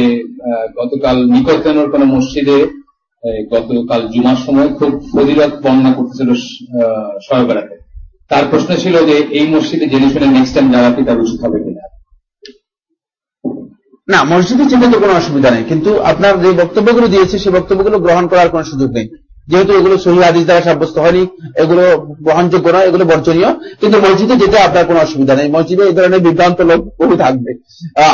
গতকাল নিকটতনর কোন মসজিদে গতকাল জুমার সময় খুব ফজিলত বর্ণনা করতেছিল বেড়াতে তার প্রশ্ন ছিল যে এই মসজিদে জেনে শুনে নেক্সট টাইম যাওয়া কি তার উচিত হবে কিনা। না মসজিদে চিন্তা তো কোনো অসুবিধা নেই, কিন্তু আপনার যে বক্তব্যগুলো দিয়েছে সেই বক্তব্যগুলো গ্রহণ করার কোনো সুযোগ নেই। যেহেতু এগুলো সহি আদিস দ্বারা সাব্যস্ত হয়নি, এগুলো গ্রহণযোগ্য নয়, এগুলো বর্জনীয়, কিন্তু মসজিদে যেতে আপনার কোনো অসুবিধা নেই। মসজিদে এই ধরনের বিভ্রান্ত লোক বহু থাকবে।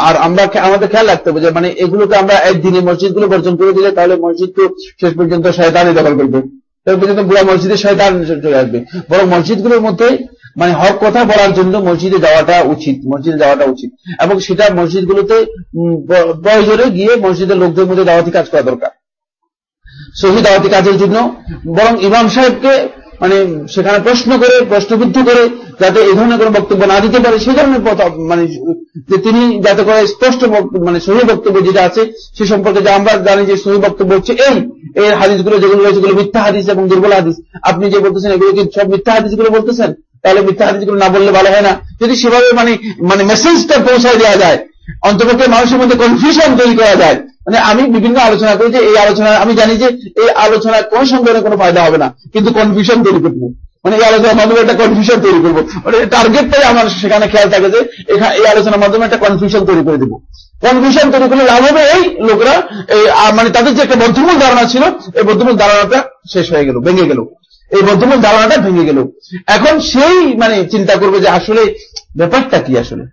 আর আমরা আমাদের খেয়াল রাখতে হবে যে মানে এগুলোকে আমরা একদিনে মসজিদগুলো বর্জন করে দিলে, তাহলে মসজিদ তো শেষ পর্যন্ত শয়তানই দখল করবে। পর্যন্ত পুরো মসজিদে শয়তান চলে আসবে। বরং মসজিদগুলোর মধ্যে মানে হক কথা বলার জন্য মসজিদে যাওয়াটা উচিত, মসজিদে যাওয়াটা উচিত। এবং সেটা মসজিদগুলোতে প্রয়োজনে গিয়ে মসজিদের লোকদের মধ্যে দাওয়াতি কাজ করা দরকার। সহি দাওয়াতি কাজের জন্য। বরং ইমাম সাহেবকে মানে সেখানে প্রশ্ন করে, প্রশ্নবিদ্ধ করে যাতে এই ধরনের কোনো বক্তব্য না দিতে পারে, সে ধরনের মানে যে তিনি যাতে করে স্পষ্ট মানে সহি বক্তব্য যেটা আছে, সে সম্পর্কে যে আমরা জানি যে সহি বক্তব্য হচ্ছে এই এই হাদিসগুলো যেগুলো রয়েছে সেগুলো মিথ্যা হাদিস এবং দুর্বল হাদিস। আপনি যে বলতেছেন এগুলো কি সব মিথ্যা হাদিসগুলো বলতেছেন? তাহলে মিথ্যা হাদিসগুলো না বললে ভালো হয় না। যদি সেভাবে মানে মানে মেসেজটা পৌঁছায় দেওয়া যায়, অন্তপক্ষে মানুষের মধ্যে কনফিউশন তৈরি করা যায় মানে আমি বিভিন্ন আলোচনা করি যে এই আলোচনা, আমি জানি যে এই আলোচনায় কোন সন্দেহের কোনো ফায়দা হবে না, কিন্তু কনফিউশন তৈরি করব। মানে এই আলোচনার মাধ্যমে একটা কনফিউশন তৈরি করব। মানে টার্গেটটাই আমার সেখানে খেয়াল থাকে যে এখানে এই আলোচনার মাধ্যমে একটা কনফিউশন তৈরি করে দেবো। কনফিউশন তৈরি করলে লাভ হবে এই লোকরা মানে তাদের যে একটা বদ্ধমূল ধারণা ছিল, এই বদ্ধমূল ধারণাটা শেষ হয়ে গেল, ভেঙে গেল। এই বদ্ধমূল ধারণাটা ভেঙে গেল। এখন সেই মানে চিন্তা করবে যে আসলে ব্যাপারটা কি আসলে?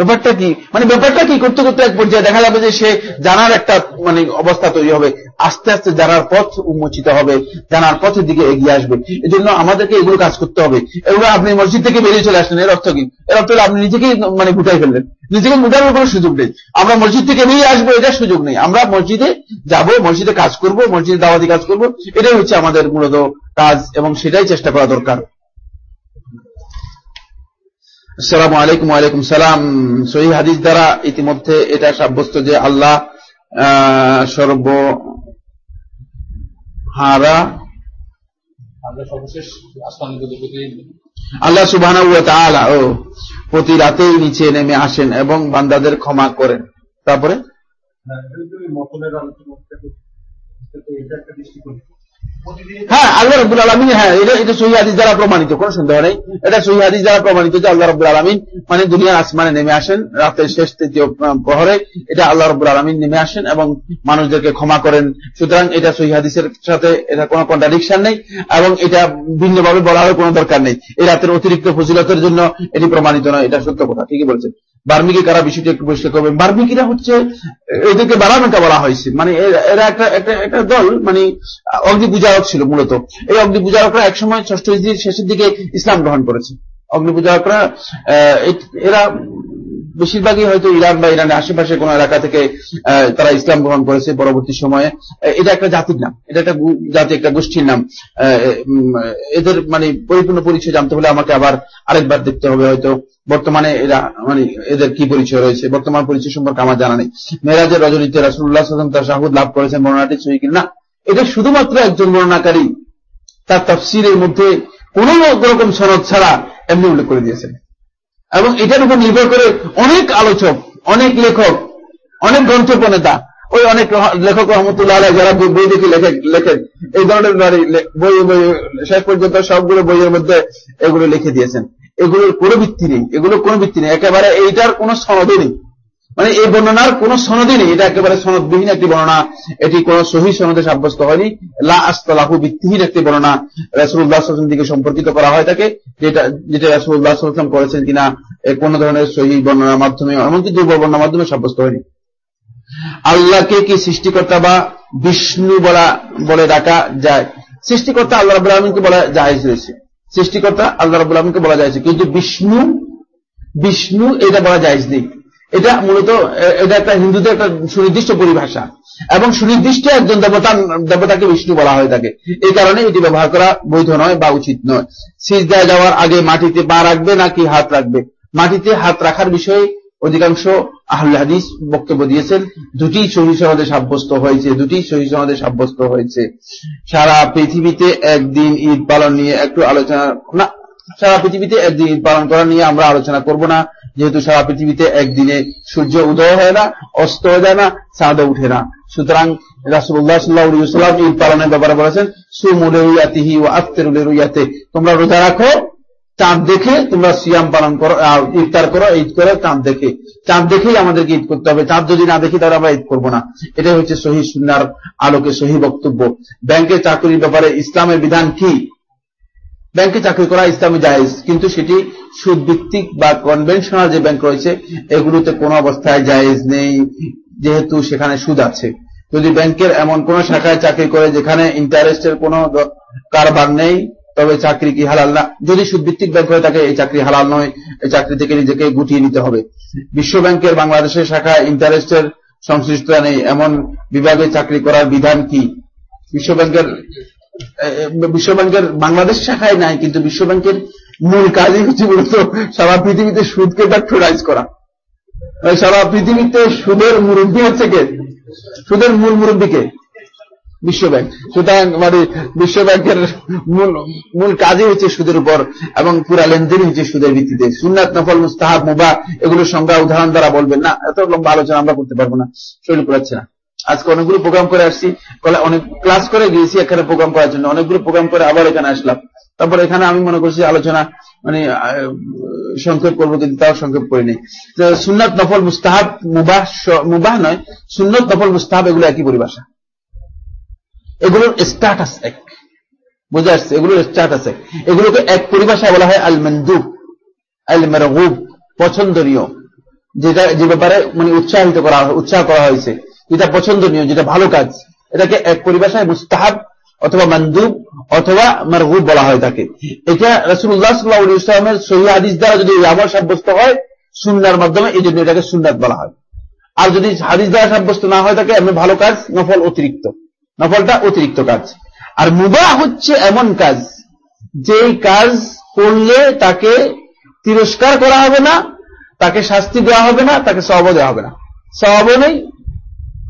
ব্যাপারটা কি? মানে ব্যাপারটা কি? করতে করতে এক পর্যায়ে দেখা যাবে যে সে জানার একটা মানে অবস্থা তৈরি হবে। আস্তে আস্তে জানার পথ উন্মোচিত হবে, জানার পথের দিকে এগিয়ে আসবে। এই জন্য আমাদেরকে এগুলো কাজ করতে হবে। এগুলো আপনি মসজিদ থেকে বেরিয়ে চলে আসলেন, এর অর্থ কি? এর অর্থ হলো আপনি নিজেকেই মানে গুটাই ফেললেন। নিজেকে গুটানোর কোনো সুযোগ নেই। আমরা মসজিদ থেকে বেরিয়ে আসব, এটার সুযোগ নেই। আমরা মসজিদে যাব, মসজিদে কাজ করব, মসজিদে দাওয়াতি কাজ করব। এটাই হচ্ছে আমাদের মূলত কাজ এবং সেটাই চেষ্টা করা দরকার। আসসালামু আলাইকুম ওয়ালাইকুম সালাম। সহি হাদিস দ্বারা ইতিমধ্যে এটা সাব্যস্ত যে আল্লাহ সর্ব হারা আল্লাহ সুবাহ ও প্রতি রাতেই নিচে নেমে আসেন এবং বান্দাদের ক্ষমা করেন। তারপরে? হ্যাঁ আল্লাহ রব্বুল আলমিন হ্যাঁ এটা এটা সহি হাদিস দ্বারা প্রমাণিত, কোনো সন্দেহ নেই। এটা সহি হাদিস দ্বারা প্রমাণিত যে আল্লাহ রব্বুল আলমিন মানে দুনিয়ার আসমানে নেমে আসেন, রাতের শেষ তৃতীয় প্রহরে, এটা আল্লাহ রব্বুল আলমিন নেমে আসেন এবং মানুষদেরকে ক্ষমা করেন। সুতরাং এটা সহি হাদিসের সাথে এটা কোনো কন্ট্রাডিকশন নেই এবং এটা ভিন্নভাবে বলা হয় কোনো দরকার নেই। এই রাতের অতিরিক্ত ফজিলতের জন্য এটি প্রমাণিত নয়, এটা সত্য কথা, ঠিকই বলছেন। বার্মিকি কারা বিষয়টি একটু পরিষ্কার করবেন? বার্মিকিরা হচ্ছে এদেরকে বারামেটা বলা হয়েছে। মানে এরা একটা একটা দল মানে অগ্নি পূজারক ছিল মূলত। এই অগ্নি পূজারকরা একসময় ষষ্ঠ ইসির শেষের দিকে ইসলাম গ্রহণ করেছে। অগ্নি পূজারকরা এরা বেশিরভাগই হয়তো ইরান বা ইরানের আশেপাশে কোন এলাকা থেকে তারা ইসলাম গ্রহণ করেছে পরবর্তী সময়ে। এটা একটা জাতির নাম। এটা একটা জাতি, একটা গোষ্ঠীর নাম। এদের মানে পরিপূর্ণ পরিচয় জানতে হলে আমাকে আবার আরেকবার দেখতে হবে হয়তো। বর্তমানে এরা মানে এদের কি পরিচয় রয়েছে? বর্তমান পরিচয় সম্পর্কে আমার জানা নেই। মেয়েরাজের রজনীতে রাসুল্লাহ তার শাহুদ লাভ করেছেন বর্ণনাটি সহি কিনা এটা শুধুমাত্র একজন বর্ণনাকারী, তার তফসিরের মধ্যে কোন রকম সনদ ছাড়া এমনি উল্লেখ করে দিয়েছেন। এবং এটার উপর নির্ভর করে অনেক আলোচক, অনেক লেখক, অনেক গ্রন্থ প্রণেতা ওই অনেক লেখক রহমতুল্লাহ যারা বই দেখি লেখে লেখেন। এই ধরনের বই বই, শেষ পর্যন্ত সবগুলো বইয়ের মধ্যে এগুলো লিখে দিয়েছেন। এগুলোর কোনো ভিত্তি নেই এগুলো কোনো ভিত্তি নেই। একেবারে এইটার কোনো সনদই নেই। মানে এই বর্ণনার কোন সনদই নেই। এটা একেবারে সনদবিহীন একটি বর্ণনা। এটি কোন সহি সনদে সাব্যস্ত হয়নি। লা আস্তালাহু ভিত্তিহীন একটি বর্ণনা। রাসুল্লাহ দিকে সম্পর্কিত করা হয় থাকে যেটা যেটা রাসুল্লাহ করেছেন কিনা কোন ধরনের সহি বর্ণনার মাধ্যমে, এমনকি দুর্বল বর্ণনার মাধ্যমে সাব্যস্ত হয়নি। আল্লাহকে কি সৃষ্টিকর্তা বা বিষ্ণু বলা বলে ডাকা যায়? সৃষ্টিকর্তা আল্লাহ রাবুল আলমিনকে বলা যায় রয়েছে। সৃষ্টিকর্তা আল্লাহ রাবুল আলমিনকে বলা যায় কিন্তু বিষ্ণু বিষ্ণু এটা বলা যায় নেই। এটা মূলত এটা একটা হিন্দুদের একটা সুনির্দিষ্ট পরিভাষা। এবং সুনির্দিষ্ট একজন দেবতা, দেবতাকে বিষ্ণু বলা হয়ে থাকে। এই কারণে এটি ব্যবহার করা বৈধ নয় বা উচিত নয়। সিজদায় যাওয়ার আগে মাটিতে পা রাখবে নাকি হাত রাখবে? মাটিতে হাত রাখার বিষয়ে অধিকাংশ আহলে হাদিস বক্তব্য দিয়েছেন। দুটি সহি সনদে সাব্যস্ত হয়েছে, দুটি সহি সনদে সাব্যস্ত হয়েছে। সারা পৃথিবীতে একদিন ঈদ পালন নিয়ে একটু আলোচনা না সারা পৃথিবীতে একদিন পালন করা নিয়ে আমরা আলোচনা করব না। যেহেতু সারা পৃথিবীতে একদিনে সূর্য উদয় হয় না, অস্ত হয়ে যায় না, চাঁদও উঠে না। সুতরাং রাসুল্লাহ ঈদ পালনের ব্যাপারে বলেছেন সুমুলেরুয়াতিহি ও আত্মেরুলেরুয়াতে তোমরা রোজা রাখো, চাঁদ দেখে তোমরা সিয়াম পালন করো ইফতার করো, ঈদ করো, চাঁদ দেখে। চাঁদ দেখেই আমাদেরকে ঈদ করতে হবে। চাঁদ যদি না দেখি, তাহলে আমরা ঈদ করব না। এটাই হচ্ছে সহি সুনার আলোকে সহি বক্তব্য। ব্যাংকে চাকরির ব্যাপারে ইসলামের বিধান কি? ব্যাংকে চাকরি করা ইসলামে জায়েজ কিন্তু সেটি সুদ ভিত্তিক বা কনভেনশনাল যে ব্যাংক রয়েছে, এগুলোতে কোনো অবস্থায় জায়েজ নেই, যেহেতু সেখানে সুদ আছে। যদি ব্যাংকের এমন কোন শাখায় চাকরি করে যেখানে ইন্টারেস্টের কোন কারবার নেই, তবে চাকরি কি হালাল না? যদি সুদভিত্তিক ব্যাংক হয়ে থাকে, এই চাকরি হালাল নয়, এই চাকরি থেকে নিজেকে গুটিয়ে নিতে হবে। বিশ্ব ব্যাংকের বাংলাদেশের শাখায় ইন্টারেস্টের সংশ্লিষ্টতা নেই, এমন বিভাগে চাকরি করার বিধান কি? বিশ্ব ব্যাংকের বিশ্ব ব্যাংকের বাংলাদেশ শাখায় নাই, কিন্তু বিশ্ব ব্যাংকের মূল কাজই হচ্ছে মূলত সারা পৃথিবীতে সুদকে প্যাট্রোলাইজ করা। সারা পৃথিবীতে সুদের মুরব্বী হচ্ছে কে? সুদের মূল মুরব্বীকে বিশ্বব্যাংক। সুতরাং মানে বিশ্বব্যাংকের মূল মূল কাজই হচ্ছে সুদের উপর, এবং পুরা লেনদেন হচ্ছে সুদের ভিত্তিতে। সুন্নাত, নফল, মুস্তাহাব, মুবা, এগুলোর সংজ্ঞা উদাহরণ দ্বারা বলবেন না। এত লম্বা আলোচনা আমরা করতে পারব না। শরীর করাচ্ছে না আজকে অনেকগুলো প্রোগ্রাম করে আসছি। অনেক ক্লাস করে গিয়েছি এখানে প্রোগ্রাম করার জন্য। অনেকগুলো প্রোগ্রাম করে আবার এখানে আসলাম। তারপর এখানে আমি মনে করছি আলোচনা মানে সংক্ষেপ করব, কিন্তু তাও সংক্ষেপ করিনি সুন্নত, নফল, মুস্তাহাব, মুবাহ মুবাহ নয়, সুন্নত, নফল, মুস্তাহাব এগুলো একই পরিভাষা। এগুলোর স্ট্যাটাস এক। বুঝে আসছে? এগুলোর স্ট্যাটাস এক। এগুলোকে এক পরিভাষা বলা হয় আল মন্দুব আল মেরগুব পছন্দনীয়। যেটা, যে ব্যাপারে মানে উৎসাহিত করা, উৎসাহ করা হয়েছে। যেটা পছন্দনীয়, যেটা ভালো কাজ। এটাকে এক পরিভাষায় মুস্তাহাব অথবা মন্দুব অথবা মারগুব বলা হয় তাকে। এটা রসুল্লাহ সাল্লাহ ইসলামের সহি হাদিস দ্বারা যদি আমল সাব্যস্ত হয়, সুন্নার মাধ্যমে এই জন্য এটাকে সুন্নাত বলা হয়। আর যদি হাদিস দ্বারা সাব্যস্ত না হয় থাকে এমনি ভালো কাজ, নফল অতিরিক্ত। নফলটা অতিরিক্ত কাজ। আর মুবা হচ্ছে এমন কাজ, যেই কাজ করলে তাকে তিরস্কার করা হবে না, তাকে শাস্তি দেওয়া হবে না, তাকে সব দেওয়া হবে না। সব নেই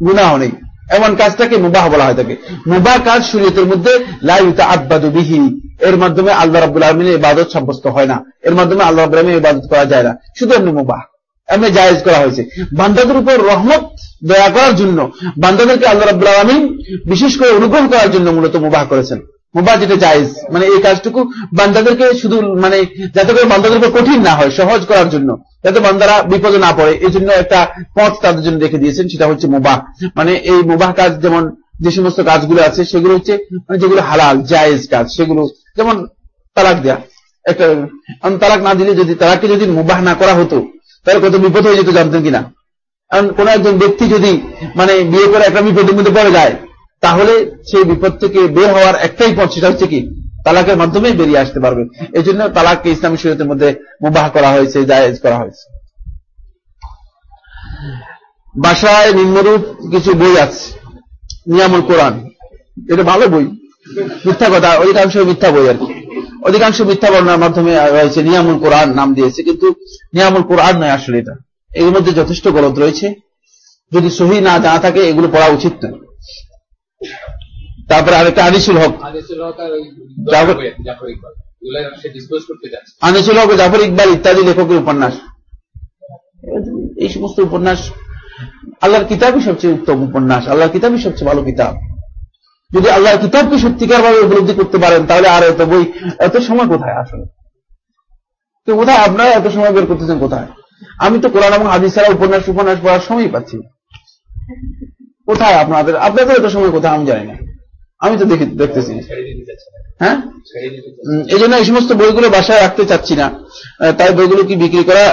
গুণাও নেই। এমন কাজটাকে মুবাহ বলা হয় থাকে মুবাহ কাজ শরীয়তের মধ্যে লাইতা আব্বাদু বিহি। এর মাধ্যমে আল্লাহ রাবুল আলমিনের ইবাদত সাব্যস্ত হয় না। এর মাধ্যমে আল্লাহ রাবুল আলমিনের ইবাদত করা যায় না। শুধু এমনি মুবাহ। এমনি জায়েজ করা হয়েছে। বান্দাদের উপর রহমত দয়া করার জন্য বান্দাদেরকে আল্লাহ রাবুল আলমিন বিশেষ করে অনুগ্রহ করার জন্য মূলত মুবাহ করেছেন। মুবাহ যেটা জায়েজ। মানে এই কাজটুকু বান্দাদেরকে শুধু মানে যাতে করে বান্দাদের উপর কঠিন না হয়, সহজ করার জন্য, যাতে বান্দারা বিপদে না পড়ে এই জন্য একটা পথ তাদের জন্য রেখে দিয়েছেন, সেটা হচ্ছে মুবাহ। মানে এই মুবাহ কাজ যেমন যে সমস্ত কাজগুলো আছে, সেগুলো হচ্ছে মানে যেগুলো হালাল, জায়েজ কাজ, সেগুলো যেমন তালাক দেয়া। একটা তালাক না দিলে যদি, তালাককে যদি মুবাহ না করা হতো, তাহলে কত বিপদ হয়ে যেত, জানতেন কিনা? কারণ কোন একজন ব্যক্তি যদি মানে বিয়ে করে একটা বিপদের মধ্যে পড়ে যায় তাহলে সেই বিপদ থেকে বের হওয়ার একটাই পথ, সেটা হচ্ছে কি? তালাকের মাধ্যমে বেরিয়ে আসতে পারবে। এই জন্য তালাককে ইসলামী শরীয়তের মধ্যে মুবাহ করা হয়েছে, জায়েজ করা হয়েছে। বাসায় নিম্নরূপ কিছু বই আছে। নিয়ামুল কোরআন। এটা ভালো বই। মিথ্যা কথা, অধিকাংশ মিথ্যা বই আর কি। অধিকাংশ মিথ্যা বর্ণার মাধ্যমে রয়েছে, নিয়ামুল কোরআন নাম দিয়েছে, কিন্তু নিয়ামুল কোরআন নয় আসলে এটা। এর মধ্যে যথেষ্ট গলত রয়েছে। যদি সহি না জানা থাকে, এগুলো পড়া উচিত নয়। তারপরে আরেকটা আনিসুল হক। আনিসুল হক জাফর ইকবাল ইত্যাদি লেখকের উপন্যাস। এই সমস্ত উপন্যাস আল্লাহর কিতাবই সবচেয়ে উত্তম উপন্যাস আল্লাহর কিতাবই সবচেয়ে ভালো কিতাব। যদি আল্লাহর কিতাবকে সত্যিকার ভাবে উপলব্ধি করতে পারেন তাহলে আর এত বই এত সময় কোথায় আসলে? তো কোথায় আপনারা এত সময় বের করতেছেন কোথায়? আমি তো কোরআন এবং ছাড়া উপন্যাস উপন্যাস পড়ার সময় পাচ্ছি কোথায় আপনাদের? আপনাদের এত সময় কোথায়, আমি জানি না। আমি তো দেখি দেখতেছি। হ্যাঁ? এই জন্য এই সমস্ত বইগুলো বাসায় রাখতে চাচ্ছি না। তাই বইগুলো কি বিক্রি করা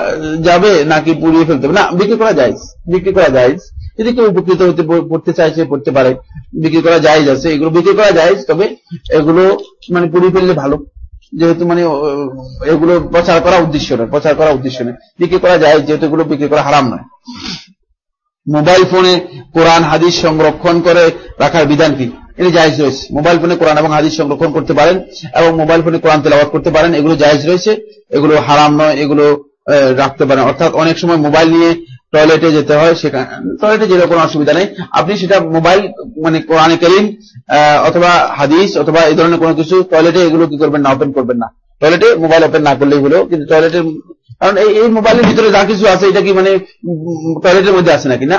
যাবে নাকি পুড়িয়ে ফেলতে হবে? না, বিক্রি করা যায়। বিক্রি করা যায়। যদি কেউ উপকৃত হতে পড়তে চাইছে পড়তে পারে। বিক্রি করা যায় আছে, এগুলো বিক্রি করা যায়, তবে এগুলো মানে পুড়িয়ে ফেললে ভালো। যেহেতু মানে এগুলো প্রচার করা উদ্দেশ্য নয়, প্রচার করা উদ্দেশ্য নয়। বিক্রি করা যায়, যেহেতু এগুলো বিক্রি করা হারাম নয়। মোবাইল ফোনে কোরআন, হাদিস সংরক্ষণ করে রাখার বিধান কি? এটি জায়জ রয়েছে। মোবাইল ফোনে কোরআন এবং হাদিস সংরক্ষণ করতে পারেন এবং মোবাইল ফোনে কোরআন তেলাবাদ করতে পারেন। এগুলো জায়জ রয়েছে। এগুলো হারাম নয়, এগুলো রাখতে পারেন। অর্থাৎ অনেক সময় মোবাইল নিয়ে টয়লেটে যেতে হয়, সেখানে, টয়লেটে যেতে কোনো অসুবিধা নেই। আপনি সেটা মোবাইল মানে কোরআনে করিম অথবা হাদিস অথবা এই ধরনের কোনো কিছু টয়লেটে এগুলো কি করবেন না, ওপেন করবেন না। টয়লেটে মোবাইল ওপেন না করলেই হলো কিন্তু টয়লেটের কারণ এই মোবাইলের ভিতরে যা কিছু আছে, এটা কি মানে টয়লেটের মধ্যে আছে নাকি? না?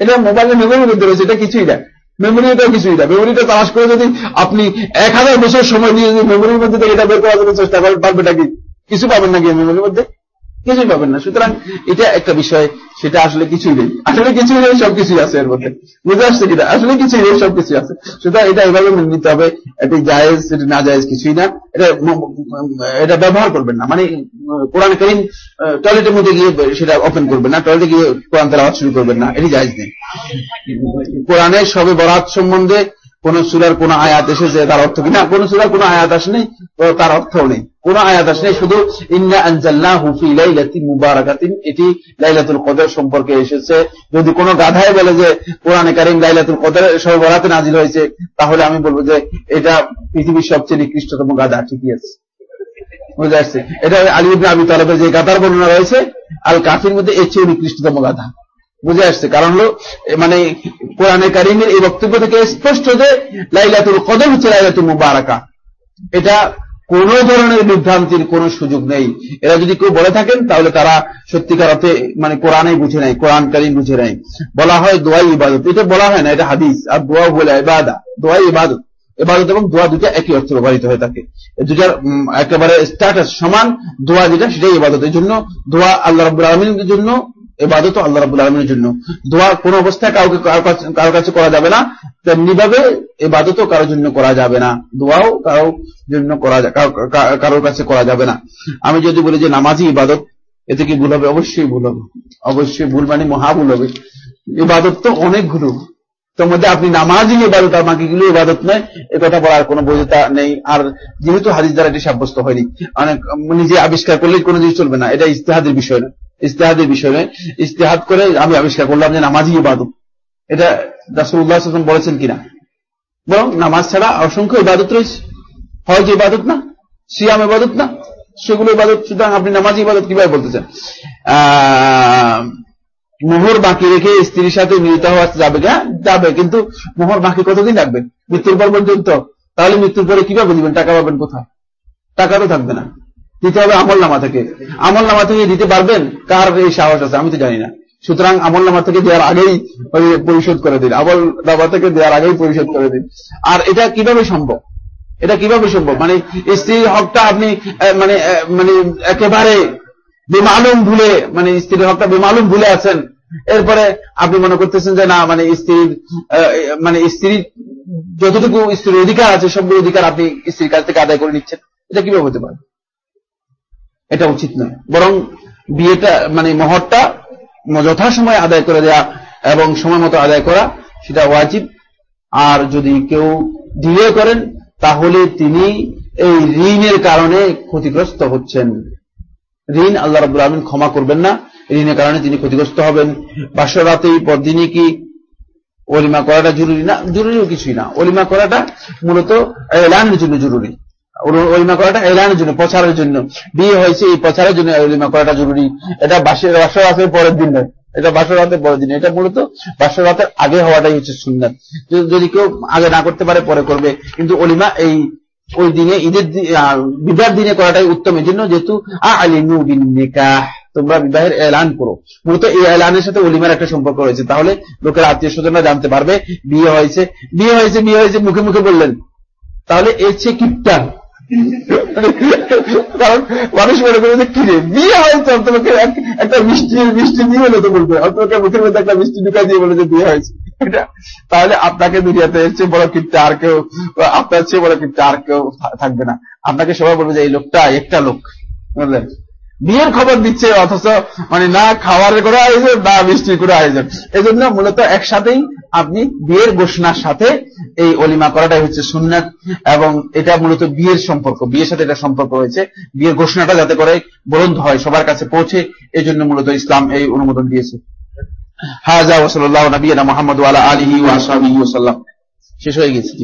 এটা মোবাইলের মেমোরির মধ্যে রয়েছে, এটা কিছুই না। মেমোরিটাও কিছুই না। মেমোরিটা তালাশ করে যদি আপনি এক হাজার বছর সময় নিয়ে যদি মেমোরির মধ্যে এটা বের করার জন্য চেষ্টা করেন পারবে নাকি কিছু পাবেন নাকি মেমোরির মধ্যে? কিছুই পাবেন না। সুতরাং এটা একটা বিষয়, সেটা আসলে কিছুই নেই। আসলে কিছুই নেই, সবকিছুই আছে এর মধ্যে। বুঝে আসছে কিনা? আসলে কিছুই নেই সবকিছু আছে। সুতরাং এটা এভাবে মেনে নিতে হবে, এটি জায়েজ, এটি না জায়েজ কিছুই না। এটা এটা ব্যবহার করবেন না। মানে কোরআন করিম টয়লেটের মধ্যে গিয়ে সেটা ওপেন করবেন না, টয়লেটে গিয়ে কোরআন তেলাওয়াত শুরু করবেন না। এটি জায়েজ নেই। কোরআনের সবে বরাত সম্বন্ধে কোন সুরার কোন আয়াত এসেছে তার অর্থ কি? না, কোন সুরার কোন আয়াত আসেনি তার অর্থও নেই। কোন আয়াত আসেনি শুধু ইন্না আনজাল্লাহ হুফি লাইলাতি মুবারাকাতিন এটি লাইলাতুল কদর সম্পর্কে এসেছে। যদি কোনো গাধায় বলে যে কোরআনে কারিম লাইলাতুল কদর সবে বরাতে নাজিল হয়েছে, তাহলে আমি বলব যে এটা পৃথিবীর সবচেয়ে নিকৃষ্টতম গাধা, ঠিকই আছে। বুঝে আসছে এটা আলী ইবনে আবি তালেবের যে গাধার বর্ণনা রয়েছে আল কাফির মধ্যে এর চেয়ে নিকৃষ্টতম গাধা। বুঝে আসছে। কারণ হলো মানে কোরআনে কারিমের এই বক্তব্য থেকে স্পষ্ট যে লাইলাতুল কদর হচ্ছে লাইলাতুল মুবারাকা। এটা কোন ধরনের বিভ্রান্তির কোন সুযোগ নেই। এরা যদি কেউ বলে থাকেন, তাহলে তারা সত্যিকার অর্থে মানে কোরআনে বুঝে নাই কোরআন কালীন বুঝে নাই বলা হয় দোয়াই ইবাদত। এটা বলা হয় না, এটা হাদিস। আর দোয়া বলে ইবাদা। দোয়াই ইবাদত। এবাদত এবং দোয়া দুটা একই অর্থ ব্যবহৃত হয়ে থাকে। দুটার একেবারে স্ট্যাটাস সমান, দোয়া যেটা সেটাই ইবাদত। এই জন্য দোয়া আল্লাহ রব্বুল আলমিনের জন্য এবাদত আল্লাহ রাবুল আলমের জন্য। দোয়া কোন অবস্থায় কাউকে, কারও কাছে, করা যাবে না, তেমনি ভাবে এবাদতও কারোর জন্য করা যাবে না। দোয়াও কারোর জন্য করা কারোর কাছে করা যাবে না। আমি যদি বলি যে নামাজি ইবাদত, এতে কি ভুল হবে? অবশ্যই ভুল হবে। অবশ্যই ভুল মানে মহা ভুল হবে। ইবাদত তো অনেকগুলো তোর মধ্যে আপনি নামাজই ইবাদত, আর বাকিগুলো ইবাদত নয়। এ কথা বলার কোনো বৈধতা নেই। আর যেহেতু হাদিস দ্বারা এটি সাব্যস্ত হয়নি, অনেক নিজে আবিষ্কার করলে কোনো জিনিস চলবে না। এটা ইস্তেহাদের বিষয় না। ইস্তেহাদের বিষয় নয়। ইস্তেহাদ করে আমি আবিষ্কার করলাম যে নামাজই ইবাদত। এটা রাসুল্লাহ বলেছেন কিনা? বরং নামাজ ছাড়া অসংখ্য ইবাদত রয়েছে। হজ ইবাদত না, সিয়াম ইবাদত না, সেগুলো ইবাদত। সুতরাং আপনি নামাজ ইবাদত কীভাবে বলতেছেন মোহর বাকি রেখে স্ত্রীর সাথে মিলিত হওয়া যাবে হ্যাঁ? যাবে, কিন্তু মোহর বাকি কতদিন রাখবেন? মৃত্যুর পর পর্যন্ত? তাহলে মৃত্যুর পরে কীভাবে দিবেন? টাকা পাবেন কোথায়? টাকা তো থাকবে না। দিতে হবে আমল নামা থেকে। আমল নামা থেকে দিতে পারবেন? কার এই সাহস আছে? আমি তো জানি না। সুতরাং আমল নামা থেকে দেওয়ার আগেই পরিশোধ করে দিন। আমল নামা থেকে দেওয়ার আগেই পরিশোধ করে দিন। আর এটা কীভাবে সম্ভব? এটা কীভাবে সম্ভব? মানে স্ত্রীর হকটা আপনি মানে মানে একেবারে বেমালুম ভুলে মানে স্ত্রীর হকটা বেমালুম ভুলে আছেন। এরপরে আপনি মনে করতেছেন যে না মানে স্ত্রীর মানে স্ত্রীর যতটুকু স্ত্রীর অধিকার আছে, সবগুলো অধিকার আপনি স্ত্রীর কাছ থেকে আদায় করে নিচ্ছেন। এটা কীভাবে হতে পারে? এটা উচিত নয়। বরং বিয়েটা মানে মহরটা যথাসময় আদায় করে দেয়া এবং সময় মতো আদায় করা, সেটা ওয়াজিব। আর যদি কেউ ডিলে করেন, তাহলে তিনি এই ঋণের কারণে ক্ষতিগ্রস্ত হচ্ছেন। ঋণ আল্লাহ রাবুল আলমিন ক্ষমা করবেন না। ঋণের কারণে তিনি ক্ষতিগ্রস্ত হবেন। বাসরাতেই পরদিনই কি অলিমা করাটা জরুরি? না, জরুরিও কিছুই না। অলিমা করাটা মূলত এলানের জন্য জরুরি। অলিমা করাটা এলানের জন্য, প্রচারের জন্য। বিয়ে হয়েছে, এই প্রচারের জন্য অলিমা করাটা জরুরি। এটা বাসের বাসরাতের পরের দিন নয়। এটা বাসরাতের পরের দিন। এটা মূলত বাসরাতের আগে হওয়াটাই হচ্ছে সুন্দর যদি কেউ আগে না করতে পারে, পরে করবে। কিন্তু অলিমা এই ওই দিনে ঈদের বিবাহ দিনে করাটাই উত্তম। এই জন্য যেহেতু তোমরা বিবাহের এলান করো। মূলত এই এলানের সাথে অলিমার একটা সম্পর্ক রয়েছে। তাহলে লোকের আত্মীয় স্বজনরা জানতে পারবে, বিয়ে হয়েছে বিয়ে হয়েছে বিয়ে হয়েছে, মুখে মুখে বললেন। তাহলে এর চেয়ে কিপটা কারণ মানুষ মনে করে যে কিরে বিয়ে হয়েছে? তোমাকে একটা মিষ্টি মিষ্টি দিয়ে তো বলবে। তোমাকে মুখের মধ্যে একটা মিষ্টি ঢুকাই দিয়ে বলে যে, বিয়ে হয়েছে। তাহলে আপনাকে দুনিয়াতে এসছে বড় কিপটা আর কেউ, আপনার চেয়ে বড় কিপটা আর কেউ থাকবে না। আপনাকে সবাই বলবে যে, এই লোকটা একটা লোক। বুঝলেন? বিয়ের খবর দিচ্ছে, অথচ মানে না খাওয়ারের করে আয়োজন না মিষ্টির করে আয়োজন এই জন্য মূলত একসাথেই আপনি বিয়ের ঘোষণার সাথে এই অলিমা করাটাই হচ্ছে সুন্নাত এবং এটা মূলত বিয়ের সম্পর্ক, বিয়ের সাথে এটা সম্পর্ক রয়েছে। বিয়ের ঘোষণাটা যাতে করে বলন্দ হয়, সবার কাছে পৌঁছে এই জন্য মূলত ইসলাম এই অনুমোদন দিয়েছে। হাজা ওসল্লাহ নবীনা মোহাম্মদ আলা আলহি ওয়াসাবিহি ওসাল্লাম শেষ হয়ে গেছে।